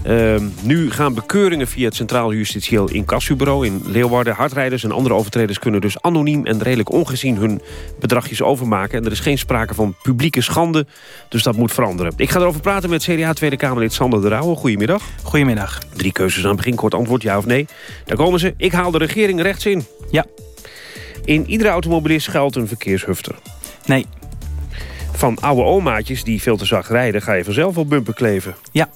Ehm, nu gaan bekeuringen via het Centraal Justitieel Incassobureau in Leeuwarden. Hardrijders en andere overtreders kunnen dus anoniem en redelijk ongezien hun bedragjes overmaken. En er is geen sprake van publieke schande, dus dat moet veranderen. Ik ga erover praten met CDA Tweede Kamerlid Sander de Rauwe. Goedemiddag. Goedemiddag. Drie keuzes aan het begin, kort antwoord, ja of nee. Daar komen ze. Ik haal de regering rechts in. Ja. In iedere automobilist geldt een verkeershufter. Nee. Van oude omaatjes die veel te zacht rijden... ga je vanzelf op bumper kleven. Ja.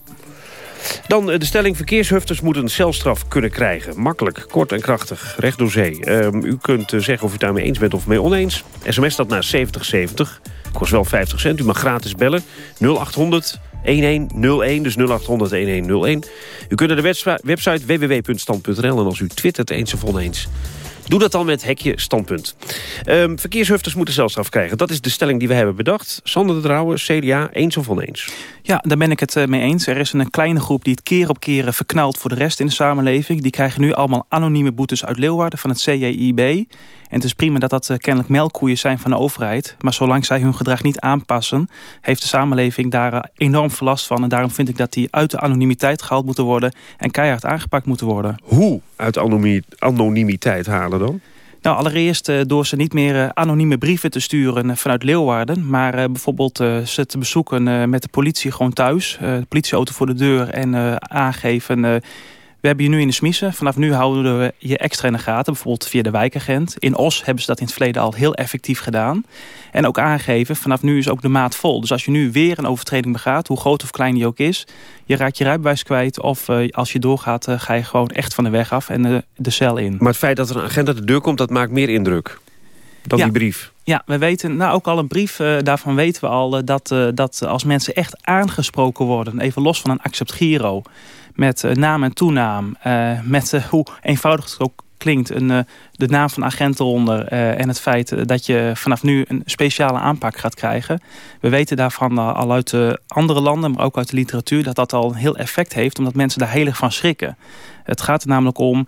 Dan eh, de stelling verkeershufters moeten een celstraf kunnen krijgen. Makkelijk, kort en krachtig, recht door zee. Ehm, u kunt uh, zeggen of u het daarmee eens bent of mee oneens. SMS dat naar 7070. Kost wel 50 cent. U mag gratis bellen. 0800 1101, dus 0800 1101. U kunt naar de website www.stand.nl en als u twittert eens of oneens... Doe dat dan met hekje standpunt. Um, verkeershufters moeten zelfstraf krijgen. Dat is de stelling die we hebben bedacht. Sander de Drouwen, CDA, eens of oneens? Ja, daar ben ik het eh, mee eens. Er is een kleine groep die het keer op keer verknalt voor de rest in de samenleving. Die krijgen nu allemaal anonieme boetes uit Leeuwarden van het CJIB. En het is prima dat dat eh, kennelijk melkkoeien zijn van de overheid. Maar zolang zij hun gedrag niet aanpassen... heeft de samenleving daar eh, enorm veel last van. En daarom vind ik dat die uit de anonimiteit gehaald moeten worden... en keihard aangepakt moeten worden. Hoe uit anonimiteit halen dan? Nou, allereerst uh, door ze niet meer uh, anonieme brieven te sturen uh, vanuit Leeuwarden. Maar bijvoorbeeld ze te bezoeken met de politie gewoon thuis. de politieauto voor de deur en aangeven we hebben je nu in de smissen. Vanaf nu houden we je extra in de gaten. Bijvoorbeeld via de wijkagent. In Os hebben ze dat in het verleden al heel effectief gedaan. En ook aangeven, vanaf nu is ook de maat vol. Dus als je nu weer een overtreding begaat, hoe groot of klein die ook is... je raakt je rijbewijs kwijt of uh, als je doorgaat... Uh, ga je gewoon echt van de weg af en de, de cel in. Maar het feit dat er een agent uit de deur komt, dat maakt meer indruk dan ja. die brief. Ja, we weten, nou ook al een brief, uh, daarvan weten we al... dat, dat als mensen echt aangesproken worden, even los van een accept giro met uh, naam en toenaam. Uh, met uh, hoe eenvoudig het ook klinkt, een, de naam van agent eronder... en het feit dat je vanaf nu een speciale aanpak gaat krijgen. We weten daarvan al uit andere landen, maar ook uit de literatuur... dat dat al een heel effect heeft, omdat mensen daar heel erg van schrikken. Het gaat er namelijk om,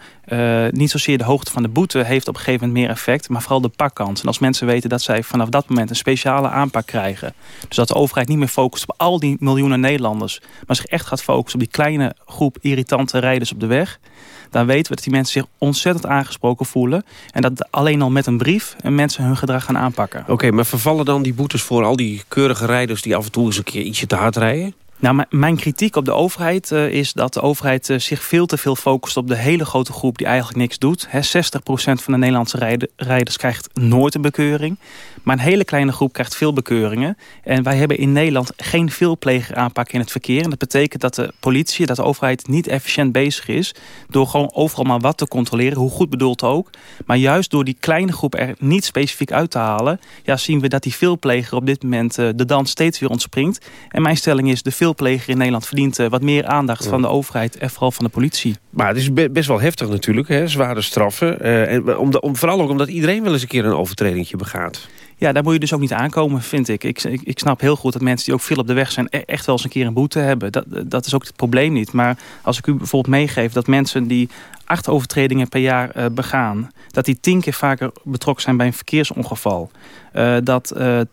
niet zozeer de hoogte van de boete heeft op een gegeven moment meer effect, maar vooral de pakkans. En als mensen weten dat zij vanaf dat moment een speciale aanpak krijgen, dus dat de overheid niet meer focust op al die miljoenen Nederlanders, maar zich echt gaat focussen op die kleine groep irritante rijders op de weg, dan weten we dat die mensen zich ontzettend aangesproken voelen. En dat alleen al met een brief mensen hun gedrag gaan aanpakken. Oké, maar vervallen dan die boetes voor al die keurige rijders die af en toe eens een keer ietsje te hard rijden? Nou, mijn kritiek op de overheid uh, is dat de overheid uh, zich veel te veel focust op de hele grote groep die eigenlijk niks doet. He, 60% van de Nederlandse rijders krijgt nooit een bekeuring. Maar een hele kleine groep krijgt veel bekeuringen. En wij hebben in Nederland geen veelpleger aanpak in het verkeer. En dat betekent dat de politie, dat de overheid niet efficiënt bezig is... door gewoon overal maar wat te controleren, hoe goed bedoeld ook. Maar juist door die kleine groep er niet specifiek uit te halen... Ja, zien we dat die veelpleger op dit moment uh, de dans steeds weer ontspringt. En mijn stelling is, de veelpleger in Nederland verdient uh, wat meer aandacht... Ja. van de overheid en vooral van de politie. Maar het is be best wel heftig natuurlijk, hè? zware straffen. Uh, en om de, om, vooral ook omdat iedereen wel eens een keer een overtredingje begaat. Ja, daar moet je dus ook niet aankomen, vind ik. ik. Ik, ik. snap heel goed dat mensen die ook veel op de weg zijn... E-, echt wel eens een keer een boete hebben. Dat, dat is ook het probleem niet. Maar als ik u bijvoorbeeld meegeef dat mensen die acht overtredingen per jaar uh, begaan... dat die tien keer vaker betrokken zijn bij een verkeersongeval... Uh, dat uh, 80.000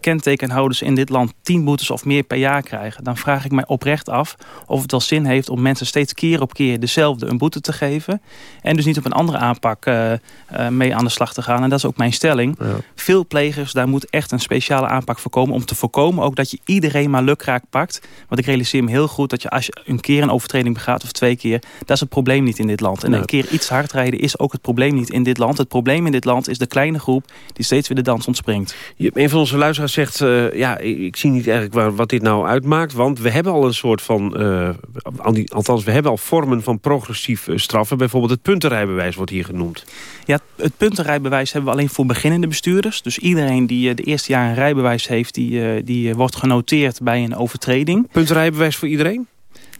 kentekenhouders in dit land 10 boetes of meer per jaar krijgen... dan vraag ik mij oprecht af of het wel zin heeft om mensen steeds keer op keer dezelfde een boete te geven. En dus niet op een andere aanpak mee aan de slag te gaan. En dat is ook mijn stelling. Ja. Veel plegers, daar moet echt een speciale aanpak voor komen... om te voorkomen ook dat je iedereen maar lukraak pakt. Want ik realiseer me heel goed dat je als je een keer een overtreding begaat of twee keer... dat is het probleem niet in dit land. En nee. een keer iets hard rijden is ook het probleem niet in dit land. Het probleem in dit land is de kleine groep die steeds weer de dans ontspringt. Een van onze luisteraars zegt, uh, ja, ik zie niet eigenlijk waar, wat dit nou uitmaakt. Want we hebben al een soort van, uh, althans we hebben al vormen van progressief straffen. Bijvoorbeeld het puntenrijbewijs wordt hier genoemd. Ja, het puntenrijbewijs hebben we alleen voor beginnende bestuurders. Dus iedereen die de eerste jaar een rijbewijs heeft, die, die wordt genoteerd bij een overtreding. Puntenrijbewijs voor iedereen?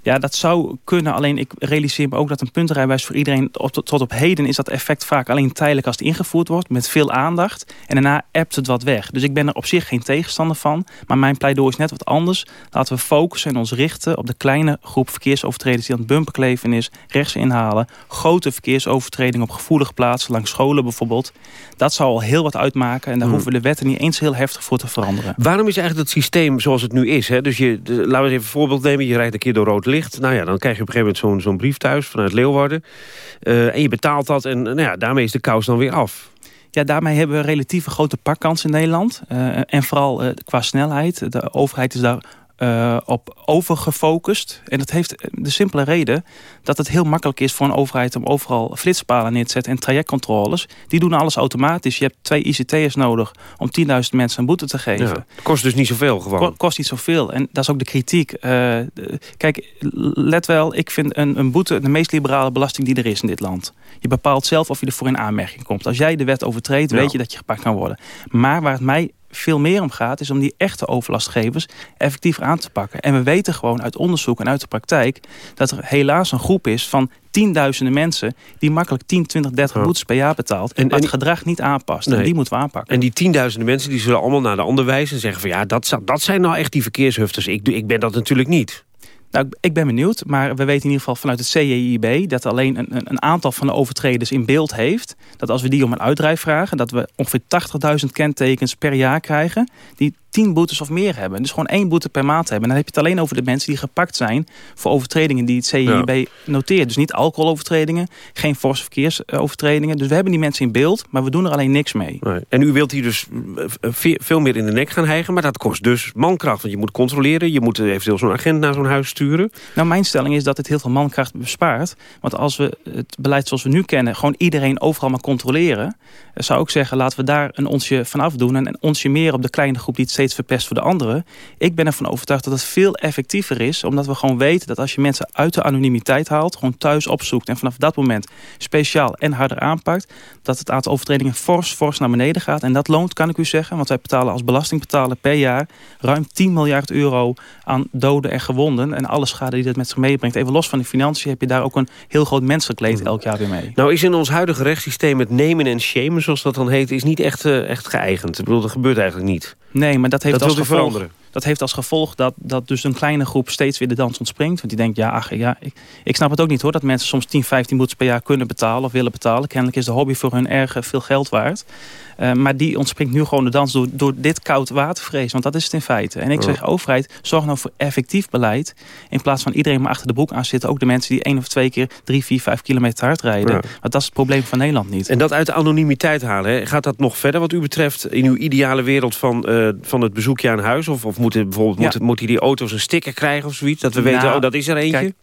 Ja, dat zou kunnen. Alleen ik realiseer me ook dat een puntrijbewijs voor iedereen... Op, tot op heden is dat effect vaak alleen tijdelijk als het ingevoerd wordt... met veel aandacht. En daarna appt het wat weg. Dus ik ben er op zich geen tegenstander van. Maar mijn pleidooi is net wat anders. Laten we focussen en ons richten op de kleine groep verkeersovertreders... die aan het bumper kleven is, rechts inhalen. Grote verkeersovertredingen op gevoelige plaatsen... langs scholen bijvoorbeeld. Dat zou al heel wat uitmaken. En daar hmm. hoeven we de wetten niet eens heel heftig voor te veranderen. Waarom is eigenlijk het systeem zoals het nu is? Hè? Dus je, laten we eens even een voorbeeld nemen. Je rijdt een keer door rood Nou ja, dan krijg je op een gegeven moment zo'n brief thuis vanuit Leeuwarden. Uh, en je betaalt dat en nou ja, daarmee is de kous dan weer af. Ja, daarmee hebben we relatief grote pakkans in Nederland. Uh, en vooral uh, qua snelheid. De overheid is daar uh, op overgefocust. En dat heeft de simpele reden dat het heel makkelijk is voor een overheid... om overal flitspalen neer te zetten en trajectcontroles. Die doen alles automatisch. Je hebt twee ICT'ers nodig om 10.000 mensen een boete te geven. Ja, kost dus niet zoveel gewoon. kost niet zoveel. En dat is ook de kritiek. Uh, kijk, let wel, ik vind een, een boete de meest liberale belasting die er is in dit land. Je bepaalt zelf of je ervoor in aanmerking komt. Als jij de wet overtreedt, weet je dat je gepakt kan worden. Maar waar het mij veel meer om gaat... is om die echte overlastgevers effectief aan te pakken. En we weten gewoon uit onderzoek en uit de praktijk... dat er helaas een groep is van tienduizenden mensen... die makkelijk 10, 20, 30 boetes per jaar betaalt... en, het gedrag niet aanpast. En die moeten we aanpakken. En die tienduizenden mensen die zullen allemaal naar de ander wijzen... en zeggen van ja, dat, dat zijn nou echt die verkeershufters. Ik, ik ben dat natuurlijk niet. Nou, ik ben benieuwd, maar we weten in ieder geval vanuit het CJIB... dat alleen een, een aantal van de overtreders in beeld heeft... dat als we die om een uitdrijf vragen... dat we ongeveer 80.000 kentekens per jaar krijgen... die tien boetes of meer hebben. Dus gewoon één boete per maand hebben. En dan heb je het alleen over de mensen die gepakt zijn... voor overtredingen die het CIB noteert. Dus niet alcoholovertredingen, geen forse verkeersovertredingen. Dus we hebben die mensen in beeld, maar we doen er alleen niks mee. Nee. En u wilt die dus eh, veel meer in de nek gaan hijgen... maar dat kost dus mankracht, want je moet controleren... je moet eventueel zo'n agent naar zo'n huis Nou, mijn stelling is dat het heel veel mankracht bespaart. Want als we het beleid zoals we nu kennen... gewoon iedereen overal maar controleren... Eh, zou ik zeggen, laten we daar een onsje vanaf doen... en een onsje meer op de kleine groep die het steeds verpest voor de anderen. Ik ben ervan overtuigd dat het veel effectiever is. Omdat we gewoon weten dat als je mensen uit de anonimiteit haalt... gewoon thuis opzoekt en vanaf dat moment speciaal en harder aanpakt... dat het aantal overtredingen fors, fors naar beneden gaat. En dat loont, kan ik u zeggen. Want wij betalen als belastingbetaler per jaar... ruim 10 miljard euro aan doden en gewonden. En alle schade die dat met zich meebrengt. Even los van de financiën heb je daar ook een heel groot menselijk leed elk jaar weer mee. Nou is in ons huidige rechtssysteem het nemen en shamen, zoals dat dan heet... is niet echt, uh, echt geëigend. Ik bedoel, dat gebeurt eigenlijk niet. Nee, maar dat heeft dat als gevolg, veranderen. Dat heeft als gevolg dat, dat dus een kleine groep steeds weer de dans ontspringt. Want die denkt, ja, ach, ja ik, ik snap het ook niet hoor... dat mensen soms 10, 15 boetes per jaar kunnen betalen of willen betalen. Kennelijk is de hobby voor hun erg veel geld waard. Uh, maar die ontspringt nu gewoon de dans door, door dit koud watervrees. Want dat is het in feite. En ik zeg, overheid, zorg nou voor effectief beleid. In plaats van iedereen maar achter de broek aan zitten. Ook de mensen die één of twee keer drie, vier, vijf kilometer hard rijden. Want dat is het probleem van Nederland niet. En dat uit de anonimiteit halen, hè? gaat dat nog verder wat u betreft... in uw ideale wereld van, uh, van het bezoekje aan huis? Of, of moeten bijvoorbeeld ja. moeten, moeten die auto's een sticker krijgen of zoiets? Dat we weten, nou, oh, dat is er eentje? Kijk,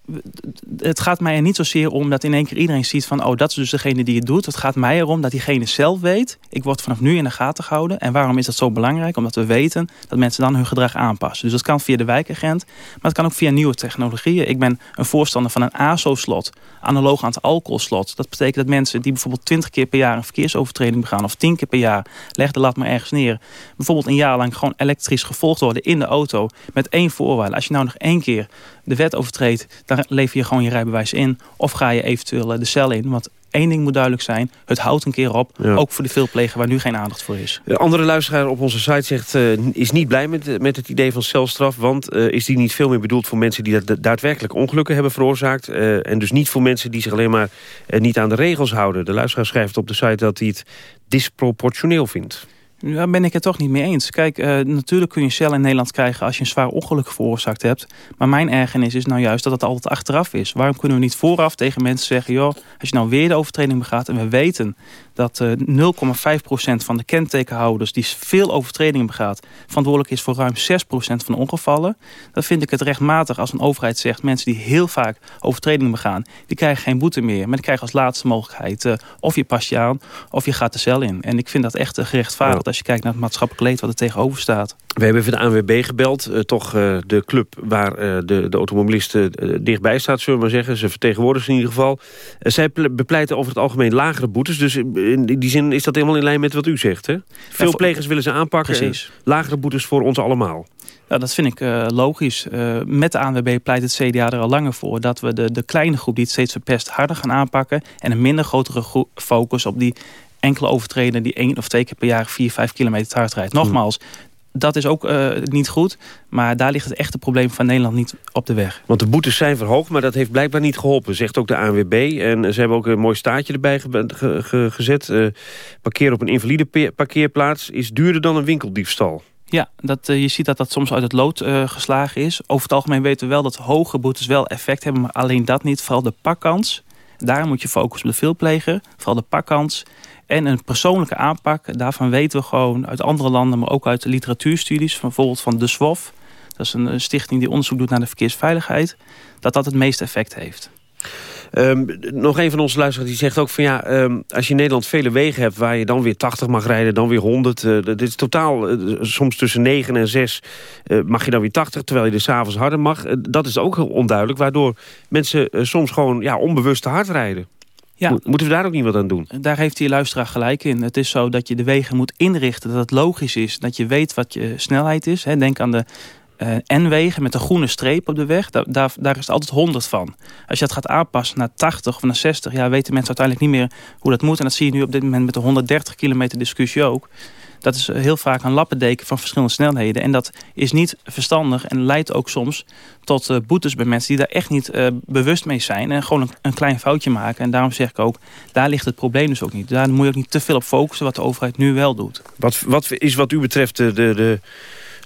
het gaat mij er niet zozeer om dat in één keer iedereen ziet van... oh, dat is dus degene die het doet. Het gaat mij erom dat diegene zelf weet... ik word vanaf nu in de gaten gehouden. En waarom is dat zo belangrijk? Omdat we weten dat mensen dan hun gedrag aanpassen. Dus dat kan via de wijkagent, maar het kan ook via nieuwe technologieën. Ik ben een voorstander van een ASO-slot, analoog aan het alcoholslot. Dat betekent dat mensen die bijvoorbeeld 20 keer per jaar een verkeersovertreding begaan... of 10 keer per jaar, leg de lat maar ergens neer... bijvoorbeeld een jaar lang gewoon elektrisch gevolgd worden in de auto... met één voorwaarde. Als je nou nog één keer de wet overtreedt... dan lever je gewoon je rijbewijs in... of ga je eventueel de cel in. Want Eén ding moet duidelijk zijn, het houdt een keer op. Ook voor de veelplegen waar nu geen aandacht voor is. De andere luisteraar op onze site zegt, uh, is niet blij met, met het idee van celstraf. Want uh, is die niet veel meer bedoeld voor mensen die dat daadwerkelijk ongelukken hebben veroorzaakt. Uh, en dus niet voor mensen die zich alleen maar niet aan de regels houden. De luisteraar schrijft op de site dat hij het disproportioneel vindt. Daar ben ik het toch niet mee eens. Kijk, uh, natuurlijk kun je cel in Nederland krijgen als je een zwaar ongeluk veroorzaakt hebt. Maar mijn ergernis is nou juist dat het altijd achteraf is. Waarom kunnen we niet vooraf tegen mensen zeggen... joh, als je nou weer de overtreding begaat en we weten dat uh, eh, 0,5% van de kentekenhouders die veel overtredingen begaat... verantwoordelijk is voor ruim 6% van de ongevallen. Dan vind ik het rechtmatig als een overheid zegt... mensen die heel vaak overtredingen begaan, die krijgen geen boete meer. Maar die krijgen als laatste mogelijkheid uh, of je past je aan of je gaat de cel in. En ik vind dat echt gerechtvaardigd als je kijkt naar het maatschappelijk leed wat er tegenover staat. We hebben even de ANWB gebeld. Uh, toch uh, de club waar uh, de, de automobilisten dichtbij staat, zullen we maar zeggen. Ze vertegenwoordigen ze in ieder geval. zij bepleiten over het algemeen lagere boetes. Dus in die zin is dat helemaal in lijn met wat u zegt. Hè? Veel plegers willen ze aanpakken. Precies. lagere boetes voor ons allemaal. Ja, dat vind ik uh, logisch. Uh, met de ANWB pleit het CDA er al langer voor... dat we de, de kleine groep die het steeds verpest harder gaan aanpakken... en een minder grotere focus op die enkele overtreden... die één of twee keer per jaar 4, 5 kilometer te hard rijdt. Hmm. Nogmaals, dat is ook uh, niet goed. Maar daar ligt het echte probleem van Nederland niet op de weg. Want de boetes zijn verhoogd, maar dat heeft blijkbaar niet geholpen. Zegt ook de ANWB. En ze hebben ook een mooi staatje erbij ge ge ge gezet. Uh, parkeren op een invalide parkeerplaats is duurder dan een winkeldiefstal. Ja, dat, uh, je ziet dat dat soms uit het lood geslagen is. Over het algemeen weten we wel dat hoge boetes wel effect hebben... maar alleen dat niet, vooral de pakkans. Daar moet je focussen op de veelpleger, vooral de pakkans. En een persoonlijke aanpak, daarvan weten we gewoon uit andere landen... maar ook uit literatuurstudies, bijvoorbeeld van de SWOF... dat is een stichting die onderzoek doet naar de verkeersveiligheid... dat dat het meeste effect heeft. Um, nog een van onze luisteraars die zegt ook van ja, um, als je in Nederland vele wegen hebt waar je dan weer 80 mag rijden, dan weer 100. Uh, dit is totaal, uh, soms tussen 9 en 6 uh, mag je dan weer 80, terwijl je er s'avonds harder mag. dat is ook onduidelijk, waardoor mensen soms gewoon ja, onbewust te hard rijden. Ja. Moeten we daar ook niet wat aan doen? Daar heeft die luisteraar gelijk in. Het is zo dat je de wegen moet inrichten. Dat het logisch is. Dat je weet wat je snelheid is. Denk aan de uh, N-wegen met een groene streep op de weg, daar, daar, daar, is het altijd 100 van. Als je dat gaat aanpassen naar 80 of naar 60, ja, weten mensen uiteindelijk niet meer hoe dat moet. En dat zie je nu op dit moment met de 130 kilometer discussie ook. Dat is eh, heel vaak een lappendeken van verschillende snelheden. En dat is niet verstandig en leidt ook soms tot uh, boetes bij mensen die daar echt niet uh, bewust mee zijn. En gewoon een, een, klein foutje maken. En daarom zeg ik ook, daar ligt het probleem dus ook niet. Daar moet je ook niet te veel op focussen wat de overheid nu wel doet. Wat, wat is wat u betreft de... de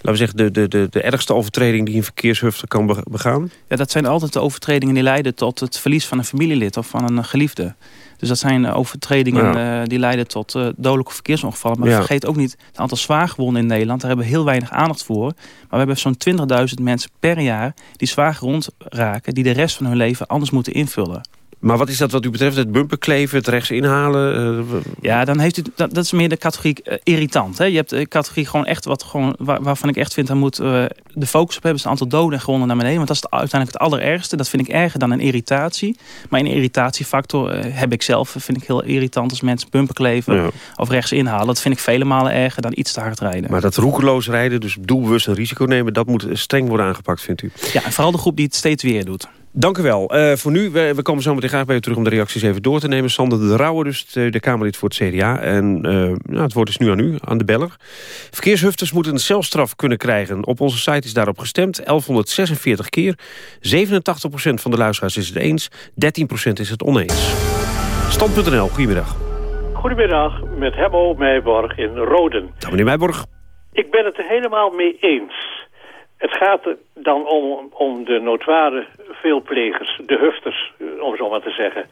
laten we zeggen, de, de, de, de ergste overtreding die een verkeershufter kan begaan? Ja, dat zijn altijd de overtredingen die leiden tot het verlies van een familielid of van een geliefde. Dus dat zijn eh, overtredingen ja. uh, die leiden tot uh, dodelijke verkeersongevallen. Maar ja. vergeet ook niet het aantal zwaargewonden in Nederland. Daar hebben we heel weinig aandacht voor. Maar we hebben zo'n 20.000 mensen per jaar die zwaar gewond raken... die de rest van hun leven anders moeten invullen. Maar wat is dat wat u betreft? Het bumperkleven, het rechts inhalen? Uh, ja, dan heeft u, dat, dat is meer de categorie uh, irritant. Hè? Je hebt de categorie gewoon echt wat gewoon, waar, waarvan ik echt vind... dan moet uh, de focus op hebben is het aantal doden en gewonden naar beneden. Want dat is het, uiteindelijk het allerergste. Dat vind ik erger dan een irritatie. Maar een irritatiefactor heb ik zelf vind ik heel irritant... als mensen bumperkleven ja. of rechts inhalen. Dat vind ik vele malen erger dan iets te hard rijden. Maar dat roekeloos rijden, dus doelbewust een risico nemen... dat moet streng worden aangepakt, vindt u? Ja, en vooral de groep die het steeds weer doet. Dank u wel. Uh, voor nu, we, we, komen zo meteen graag bij u terug om de reacties even door te nemen. Sander de Rauwe, dus de, de Kamerlid voor het CDA. En uh, nou, het woord is nu aan u, aan de beller. Verkeershufters moeten een celstraf kunnen krijgen. Op onze site is daarop gestemd. 1146 keer. 87% van de luisteraars is het eens. 13% is het oneens. Stand.nl, goedemiddag. Goedemiddag, met Hebbo Meijborg in Roden. Dag meneer Meijborg. Ik ben het er helemaal mee eens. Het gaat dan om, om de notoire veelplegers, de hufters, eh, om zo maar te zeggen.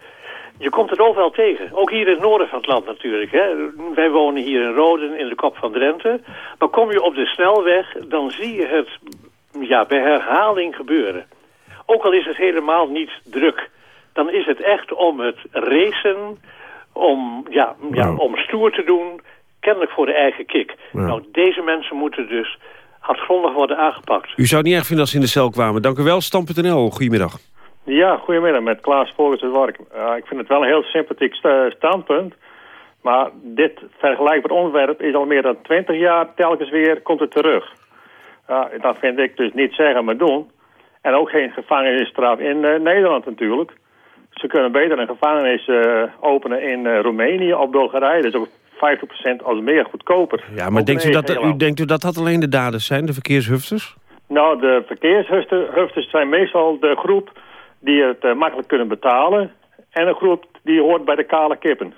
Je komt het overal tegen. Ook hier in het noorden van het land natuurlijk. Hè. Wij wonen hier in Roden, in de kop van Drenthe. Maar kom je op de snelweg, dan zie je het ja, bij herhaling gebeuren. Ook al is het helemaal niet druk. Dan is het echt om het racen, om, ja, ja, om stoer te doen, kennelijk voor de eigen kick. Nou, deze mensen moeten dus hardgrondig worden aangepakt. U zou het niet erg vinden als ze in de cel kwamen. Dank u wel, Stam.nl. Goedemiddag. Ja, goedemiddag, met Klaas Volgens het Work. Uh, ik vind het wel een heel sympathiek standpunt. Maar dit vergelijkbaar onderwerp is al meer dan 20 jaar telkens weer komt het terug. Uh, dat vind ik dus niet zeggen, maar doen. En ook geen gevangenisstraf in uh, Nederland natuurlijk. Ze kunnen beter een gevangenis uh, openen in uh, Roemenië of Bulgarije. Dat is ook 50% als meer goedkoper. Ja, maar denkt u, dat, u, denkt u dat dat alleen de daders zijn, de verkeershufters? Nou, de verkeershufters zijn meestal de groep die het uh, makkelijk kunnen betalen... en een groep die hoort bij de kale kippen.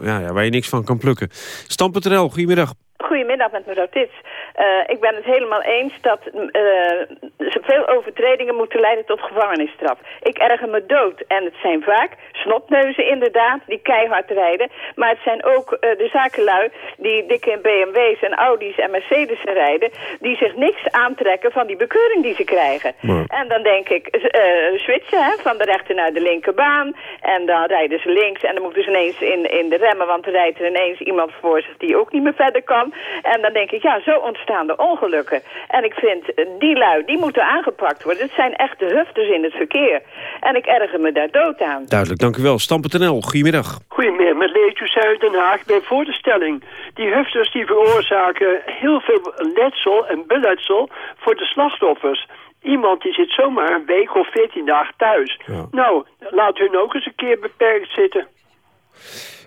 Ja, ja waar je niks van kan plukken. Stam.nl, goedemiddag. Goedemiddag met mevrouw Tits. Uh, ik ben het helemaal eens dat uh, veel overtredingen moeten leiden tot gevangenisstraf. Ik erger me dood. En het zijn vaak snotneuzen inderdaad, die keihard rijden. Maar het zijn ook uh, de zakenlui die dikke BMW's en Audi's en Mercedes rijden... die zich niks aantrekken van die bekeuring die ze krijgen. Maar... En dan denk ik, switchen hè, van de rechter naar de linkerbaan. En dan rijden ze links en dan moeten ze ineens in, in de remmen... want er rijdt er ineens iemand voor zich die ook niet meer verder kan. Van. En dan denk ik, ja, zo ontstaan de ongelukken. En ik vind, eh, die lui, die moeten aangepakt worden. Het zijn echt de hufters in het verkeer. En ik erger me daar dood aan. Duidelijk, dank u wel. Stam.nl, goedemiddag. Goedemiddag, met Leetjes uit Den Haag. Bij voor de stelling, die hufters die veroorzaken heel veel letsel en beletsel voor de slachtoffers. Iemand die zit zomaar een week of veertien dagen thuis. Nou, laat hun ook eens een keer beperkt zitten.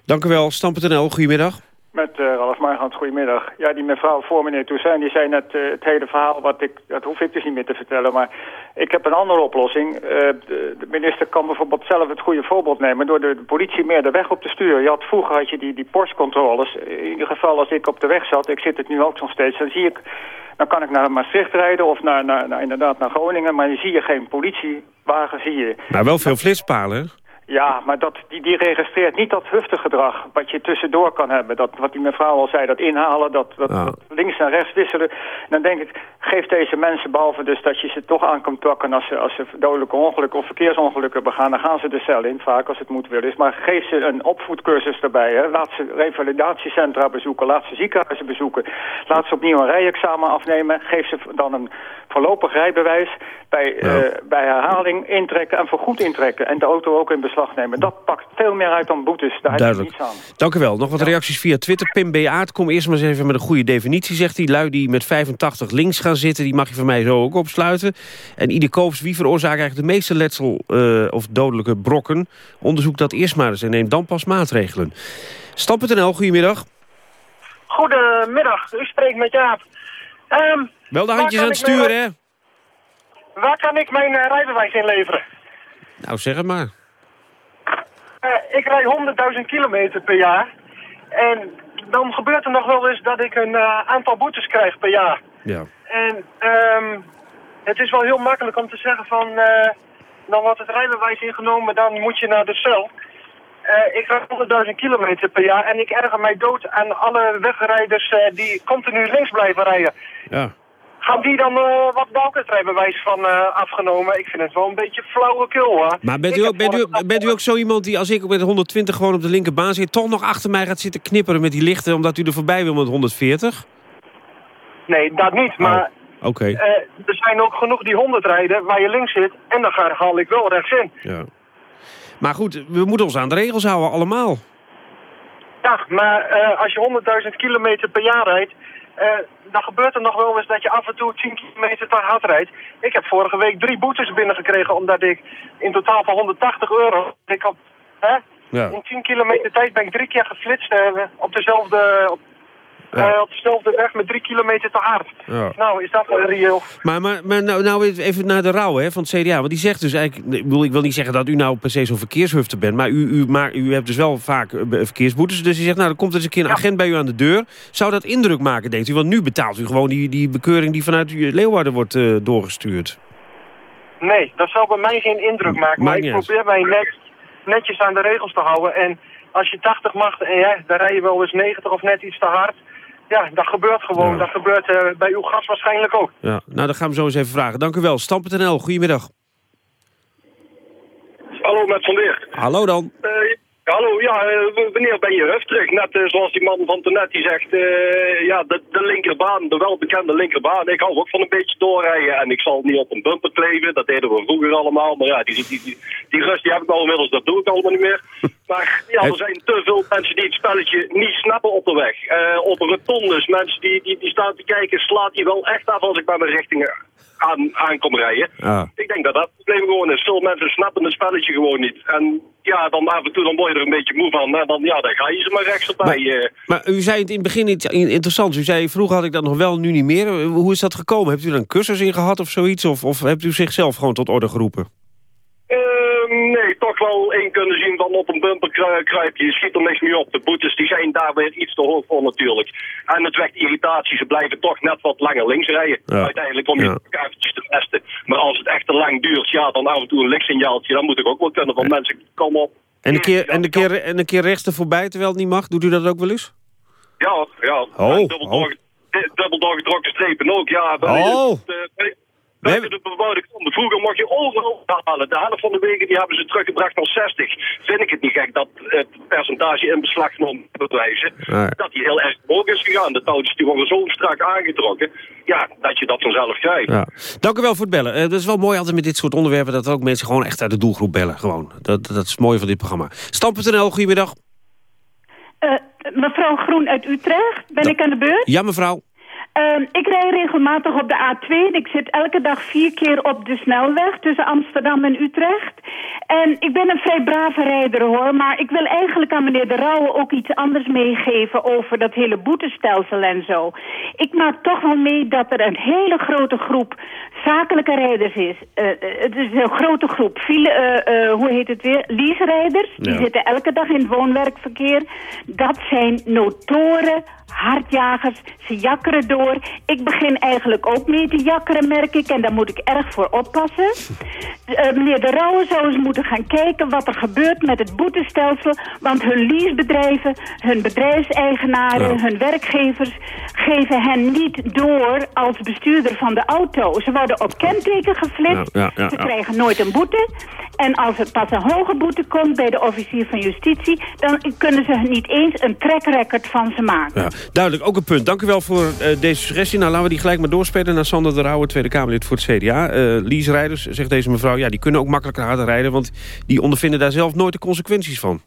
Dank u wel. Stam.nl, goedemiddag. Met uh, Ralf Margant, goedemiddag. Ja, die mevrouw voor meneer Toussaint, die zei net uh, het hele verhaal, wat ik, dat hoef ik dus niet meer te vertellen. Maar ik heb een andere oplossing. Uh, de, minister kan bijvoorbeeld zelf het goede voorbeeld nemen door de, politie meer de weg op te sturen. Je had, vroeger had je die, die postcontroles. In ieder geval als ik op de weg zat, ik zit het nu ook nog steeds, dan zie ik... Dan kan ik naar Maastricht rijden of naar, naar, inderdaad naar Groningen, maar je zie je geen politiewagen, zie je. Maar wel veel flitspalen, ja, maar dat, die, die registreert niet dat huftegedrag wat je tussendoor kan hebben. Dat, wat die mevrouw al zei, dat inhalen, dat, dat, dat links en rechts wisselen. En dan denk ik, geef deze mensen, behalve dus dat je ze toch aan kan pakken als ze, als ze dodelijke ongelukken of verkeersongelukken begaan, dan gaan ze de cel in, vaak als het moet willen is. Maar geef ze een opvoedcursus erbij. Hè. Laat ze revalidatiecentra bezoeken, laat ze ziekenhuizen bezoeken. Laat ze opnieuw een rijexamen afnemen. Geef ze dan een voorlopig rijbewijs bij, uh, bij herhaling intrekken en voorgoed intrekken. En de auto ook in beslag nemen. Dat pakt veel meer uit dan boetes. Daar Duidelijk. heb je niets aan. Dank u wel. Nog wat ja. reacties via Twitter. Pim B. Aert, kom eerst maar eens even met een goede definitie, zegt hij. Lui die met 85 links gaan zitten, die mag je van mij zo ook opsluiten. En ieder koops, wie veroorzaakt eigenlijk de meeste letsel uh, of dodelijke brokken? Onderzoek dat eerst maar eens en neem dan pas maatregelen. Stam.nl, goedemiddag. Goedemiddag, u spreekt met Jaap. Um, wel de handjes aan het sturen, hè? Waar kan ik mijn uh, rijbewijs inleveren? Nou, zeg het maar. Uh, ik rij 100.000 kilometer per jaar. En dan gebeurt er nog wel eens dat ik een uh, aantal boetes krijg per jaar. Ja. En um, het is wel heel makkelijk om te zeggen van... dan wordt het rijbewijs ingenomen, dan moet je naar de cel. ik rij 100.000 kilometer per jaar en ik erger mij dood aan alle wegrijders die continu links blijven rijden. Ja. Gaan die dan uh, wat balkenrijbewijs van uh, afgenomen? Ik vind het wel een beetje flauwekul hoor. Maar bent u, ook, bent, u, bent u ook zo iemand die als ik met 120 gewoon op de linkerbaan zit... toch nog achter mij gaat zitten knipperen met die lichten... omdat u er voorbij wil met 140? Nee, dat niet. Maar oh, okay. uh, er zijn ook genoeg die 100 rijden waar je links zit... en dan ga, haal ik wel rechts in. Ja. Maar goed, we moeten ons aan de regels houden, allemaal. Ja, maar als je 100.000 kilometer per jaar rijdt... Uh, dan gebeurt er nog wel eens dat je af en toe 10 kilometer te hard rijdt. Ik heb vorige week drie boetes binnengekregen omdat ik in totaal van 180 euro... Ik had, hè, ja. In 10 kilometer tijd ben ik drie keer geflitst uh, op dezelfde... Op, ja. uh, op dezelfde weg met drie kilometer te hard. Ja. Nou, is dat wel reëel? Maar, maar, maar nou, nou even naar de rouw hè, van het CDA. Want die zegt dus eigenlijk... Ik wil, ik wil niet zeggen dat u nou per se zo'n verkeershufter bent... maar u, u, maar u hebt dus wel vaak verkeersboetes. Dus u zegt, nou, er komt eens een keer een agent bij u aan de deur. Zou dat indruk maken, denkt u? Want nu betaalt u gewoon die, die bekeuring... die vanuit Leeuwarden wordt uh, doorgestuurd. Nee, dat zal bij mij geen indruk maken. Maar ik probeer mij net, netjes aan de regels te houden. En als je 80 mag en ja, dan rij je wel eens 90 of net iets te hard ja, dat gebeurt gewoon. Ja. Dat gebeurt uh, bij uw gast waarschijnlijk ook. Ja, nou, dat gaan we zo eens even vragen. Dank u wel. Stam.nl, goedemiddag. Hallo, met Van Leer. Hallo dan. Uh, hallo, ja, wanneer ben je huf terug? Net zoals die man van Tenet die zegt, ja, de, de linkerbaan, de welbekende linkerbaan. Ik hou ook van een beetje doorrijden en ik zal niet op een bumper kleven. Dat deden we vroeger allemaal, maar ja, die, die, die, die rust die heb ik al inmiddels, dat doe ik allemaal niet meer. Maar ja, er zijn te veel mensen die het spelletje niet snappen op de weg. Uh, op rotondes, mensen die, die, die staan te kijken, slaat hij wel echt af als ik bij mijn richting aan, aan kom rijden. Ah. Ik denk dat dat het probleem gewoon is. Veel mensen snappen het spelletje gewoon niet. En ja, dan af en toe dan word je er een beetje moe van. En dan, ja, dan ga je ze maar rechts erbij. Maar, uh. maar u zei het in het begin iets interessants. U zei, vroeger had ik dat nog wel, nu niet meer. Hoe is dat gekomen? Hebt u er een cursus in gehad of zoiets? Of, of hebt u zichzelf gewoon tot orde geroepen? Wel één kunnen zien van op een bumper kruip je. Je schiet er niks meer op. De boetes die zijn daar weer iets te hoog voor natuurlijk. En het wekt irritatie. Ze blijven toch net wat langer links rijden. Ja. Uiteindelijk kom je ja. eventjes te testen. Maar als het echt te lang duurt, ja, dan af en toe een lichtsignaaltje. Dan moet ik ook wel kunnen van mensen, kom op. En een, keer, en, een keer, en een keer rechts er voorbij terwijl het niet mag? Doet u dat ook wel eens? Ja, ja. Oh, dubbel, oh. dubbel doorgetrokken strepen ook, ja. Oh. Het, uh, Buiten de bebouwde gronden. Vroeger mocht je overal halen. De helft van de wegen die hebben ze teruggebracht naar 60. Vind ik het niet gek dat het percentage in beslag genomen bewijzen... dat die heel erg hoog is gegaan. De touwtjes die worden zo strak aangetrokken... ja, dat je dat vanzelf krijgt. Ja. Dank u wel voor het bellen. Uh, dat is wel mooi altijd met dit soort onderwerpen... dat ook mensen gewoon echt uit de doelgroep bellen. Gewoon. Dat, dat is mooi van dit programma. Stam.nl, goedemiddag. Uh, mevrouw Groen uit Utrecht, ben ik aan de beurt? Ja, mevrouw. Uh, ik rij regelmatig op de A2 en ik zit elke dag vier keer op de snelweg tussen Amsterdam en Utrecht. En ik ben een vrij brave rijder hoor, maar ik wil eigenlijk aan meneer De Rauwe ook iets anders meegeven over dat hele boetestelsel en zo. Ik maak toch wel mee dat er een hele grote groep zakelijke rijders is. Uh, het is een grote groep. File, uh, hoe heet het weer? Lease-rijders. Die zitten elke dag in het woonwerkverkeer. Dat zijn notoren hardjagers, ze jakkeren door. Ik begin eigenlijk ook mee te jakkeren, merk ik. En daar moet ik erg voor oppassen. Uh, meneer De Rauwe zou eens moeten gaan kijken wat er gebeurt met het boetestelsel. Want hun leasebedrijven, hun bedrijfseigenaren, hun werkgevers... geven hen niet door als bestuurder van de auto. Ze worden op kenteken geflitst. ze krijgen nooit een boete. En als er pas een hoge boete komt bij de officier van justitie... dan kunnen ze niet eens een trackrecord van ze maken. Duidelijk, ook een punt. Dank u wel voor uh, deze suggestie. Nou, laten we die gelijk maar doorspelen naar Sander de Rauwe... Tweede Kamerlid voor het CDA. Uh, eh, lease-rijders, zegt deze mevrouw, ja, die kunnen ook makkelijker harder rijden... want die ondervinden daar zelf nooit de consequenties van.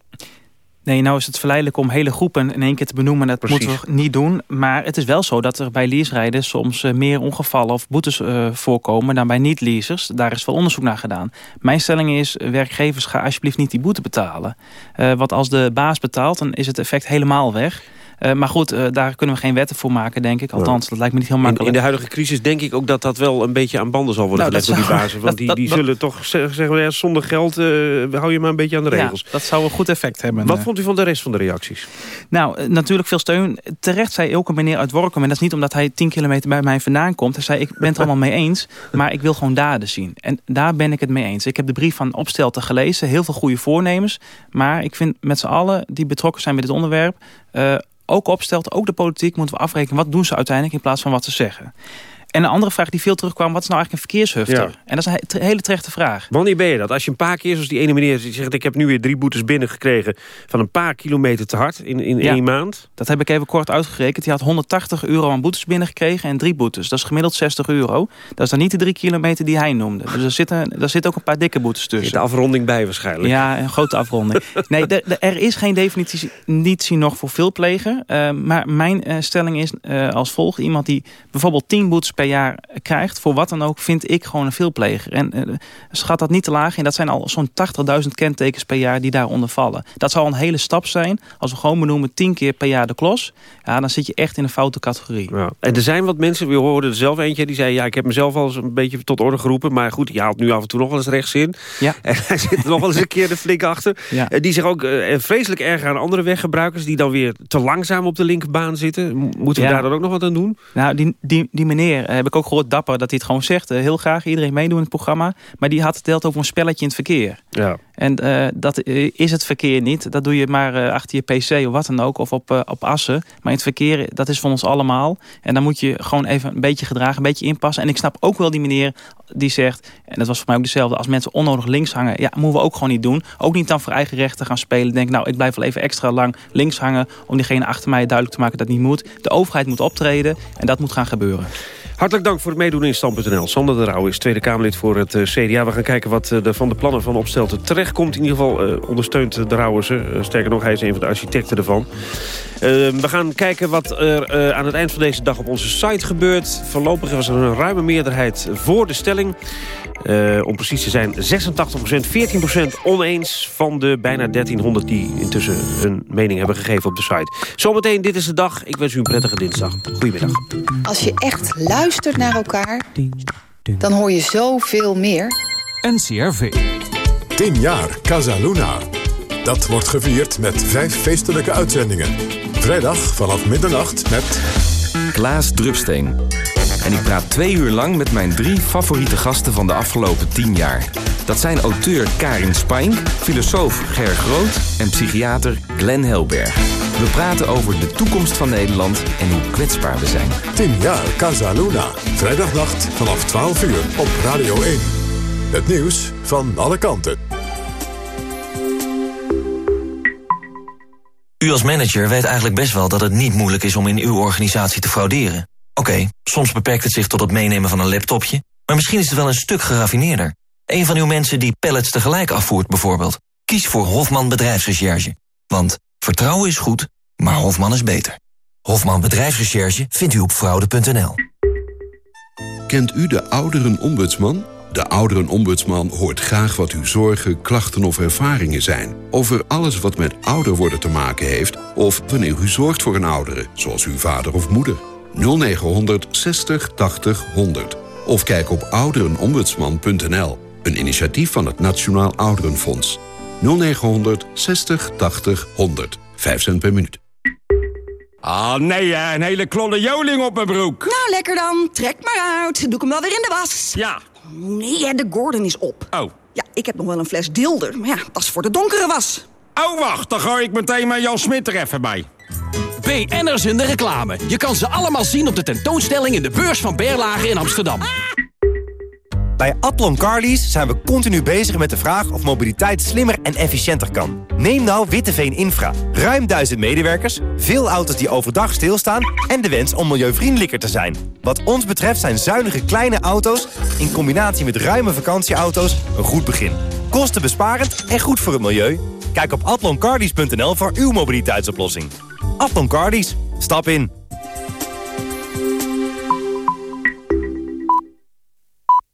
Nee, nou is het verleidelijk om hele groepen in één keer te benoemen. Dat moeten we niet doen. Maar het is wel zo dat er bij leaserijders soms uh, meer ongevallen of boetes uh, voorkomen dan bij niet-leasers. Daar is wel onderzoek naar gedaan. Mijn stelling is, werkgevers ga alsjeblieft niet die boete betalen. Uh, want als de baas betaalt, dan is het effect helemaal weg. Uh, maar goed, uh, daar kunnen we geen wetten voor maken, denk ik. Althans, dat lijkt me niet heel makkelijk. In, in, de huidige crisis denk ik ook dat dat wel een beetje aan banden zal worden nou, gelegd door die bazen. Want dat, die, die dat, zullen toch zeggen, ja, zonder geld uh, hou je maar een beetje aan de regels. Ja, dat zou een goed effect hebben. Wat vond u van de rest van de reacties? Nou, natuurlijk veel steun. Terecht zei ook een meneer uit Workum, en dat is niet omdat hij 10 kilometer bij mij vandaan komt. Hij zei, ik ben het allemaal mee eens, maar ik wil gewoon daden zien. En daar ben ik het mee eens. Ik heb de brief van Opstelten gelezen, heel veel goede voornemens. Maar ik vind met z'n allen die betrokken zijn bij dit onderwerp ook opstelt, ook de politiek, moeten we afrekenen... wat doen ze uiteindelijk in plaats van wat ze zeggen. En een andere vraag die veel terugkwam, wat is nou eigenlijk een verkeershufter? En dat is een hele terechte vraag. Wanneer ben je dat? Als je een paar keer, zoals die ene meneer die zegt... ik heb nu weer drie boetes binnengekregen van een paar kilometer te hard in, in één maand. Dat heb ik even kort uitgerekend. Die had 180 euro aan boetes binnengekregen en drie boetes. Dat is gemiddeld 60 euro. Dat is dan niet de drie kilometer die hij noemde. Dus er zitten, daar zitten ook een paar dikke boetes tussen. De afronding bij waarschijnlijk. Ja, een grote afronding. [LAUGHS] nee, er is geen definitie nog voor veelpleger. Uh, maar mijn uh, stelling is uh, als volgt. Iemand die bijvoorbeeld 10 boetes per jaar krijgt, voor wat dan ook, vind ik gewoon een veelpleger. En uh, schat dat niet te laag in. Dat zijn al zo'n 80.000 kentekens per jaar die daaronder vallen. Dat zal een hele stap zijn. Als we gewoon benoemen 10 keer per jaar de klos. Ja, dan zit je echt in een foute categorie. Ja. En er zijn wat mensen, we hoorden er zelf eentje, die zei... ja, ik heb mezelf al eens een beetje tot orde geroepen. Maar goed, je haalt nu af en toe nog wel eens rechts in. Ja. [LAUGHS] En hij zit er nog wel eens een keer de flik achter. Ja. Die zich ook uh, vreselijk erg aan andere weggebruikers... die dan weer te langzaam op de linkerbaan zitten. Moeten we daar dan ook nog wat aan doen? Nou, die, die, die meneer heb ik ook gehoord dapper dat hij het gewoon zegt. Uh, heel graag iedereen meedoen in het programma. Maar die had het deelt over een spelletje in het verkeer. Ja. En uh, dat is het verkeer niet. Dat doe je maar uh, achter je pc of wat dan ook. Of op, op assen. Maar in het verkeer, dat is van ons allemaal. En dan moet je gewoon even een beetje gedragen. Een beetje inpassen. En ik snap ook wel die meneer die zegt... en dat was voor mij ook dezelfde... als mensen onnodig links hangen... ja, moeten we ook gewoon niet doen. Ook niet dan voor eigen rechten gaan spelen. Denk, nou, ik blijf wel even extra lang links hangen... om diegene achter mij duidelijk te maken dat het niet moet. De overheid moet optreden en dat moet gaan gebeuren. Hartelijk dank voor het meedoen in Stand.nl. Sander de Rauw is Tweede Kamerlid voor het uh, CDA. We gaan kijken wat uh, van de plannen van Opstelten terechtkomt. In ieder geval uh, ondersteunt de Rauwe ze. sterker nog, hij is een van de architecten ervan. we gaan kijken wat er aan het eind van deze dag op onze site gebeurt. Voorlopig was er een ruime meerderheid voor de stelling. om precies te zijn 86%, 14% oneens van de bijna 1300 die intussen hun mening hebben gegeven op de site. Zometeen, dit is de dag. Ik wens u een prettige dinsdag. Goedemiddag. Als je echt luistert naar elkaar, dan hoor je zoveel meer. NCRV. 10 jaar Casa Luna. Dat wordt gevierd met vijf feestelijke uitzendingen. Vrijdag vanaf middernacht met... Klaas Drupsteen. En ik praat twee uur lang met mijn drie favoriete gasten van de afgelopen tien jaar. Dat zijn auteur Karin Spijn, filosoof Ger Groot en psychiater Glenn Helberg. We praten over de toekomst van Nederland en hoe kwetsbaar we zijn. 10 jaar Casa Luna. Vrijdagnacht vanaf 12 uur op Radio 1. Het nieuws van alle kanten. U als manager weet eigenlijk best wel dat het niet moeilijk is om in uw organisatie te frauderen. Oké, soms beperkt het zich tot het meenemen van een laptopje, maar misschien is het wel een stuk geraffineerder. Een van uw mensen die pallets tegelijk afvoert bijvoorbeeld. Kies voor Hofman Bedrijfsrecherche. Want vertrouwen is goed, maar Hofman is beter. Hofman Bedrijfsrecherche vindt u op fraude.nl. Kent u de ouderenombudsman? De ouderenombudsman hoort graag wat uw zorgen, klachten of ervaringen zijn... over alles wat met ouder worden te maken heeft... of wanneer u zorgt voor een oudere, zoals uw vader of moeder. 0900 60 80 100. Of kijk op ouderenombudsman.nl. Een initiatief van het Nationaal Ouderenfonds. 0900 60 80 100. 5 cent per minuut. Ah, nee, hè, een hele klolle joling op mijn broek. Nou, lekker dan. Trek maar uit. Doe ik hem wel weer in de was. Ja. Nee, de Gordon is op. Oh. Ja, ik heb nog wel een fles dilder. Maar ja, dat is voor de donkere was. Oh, wacht. Dan gooi ik meteen mijn Jan Smit er even bij. BN'ers in de reclame. Je kan ze allemaal zien op de tentoonstelling in de beurs van Berlage in Amsterdam. Bij Atlon Carlies zijn we continu bezig met de vraag of mobiliteit slimmer en efficiënter kan. Neem nou Witteveen Infra. Ruim duizend medewerkers, veel auto's die overdag stilstaan... en de wens om milieuvriendelijker te zijn. Wat ons betreft zijn zuinige kleine auto's... in combinatie met ruime vakantieauto's een goed begin. Kostenbesparend en goed voor het milieu. Kijk op atloncarlies.nl voor uw mobiliteitsoplossing. Atlon Carlies. Stap in.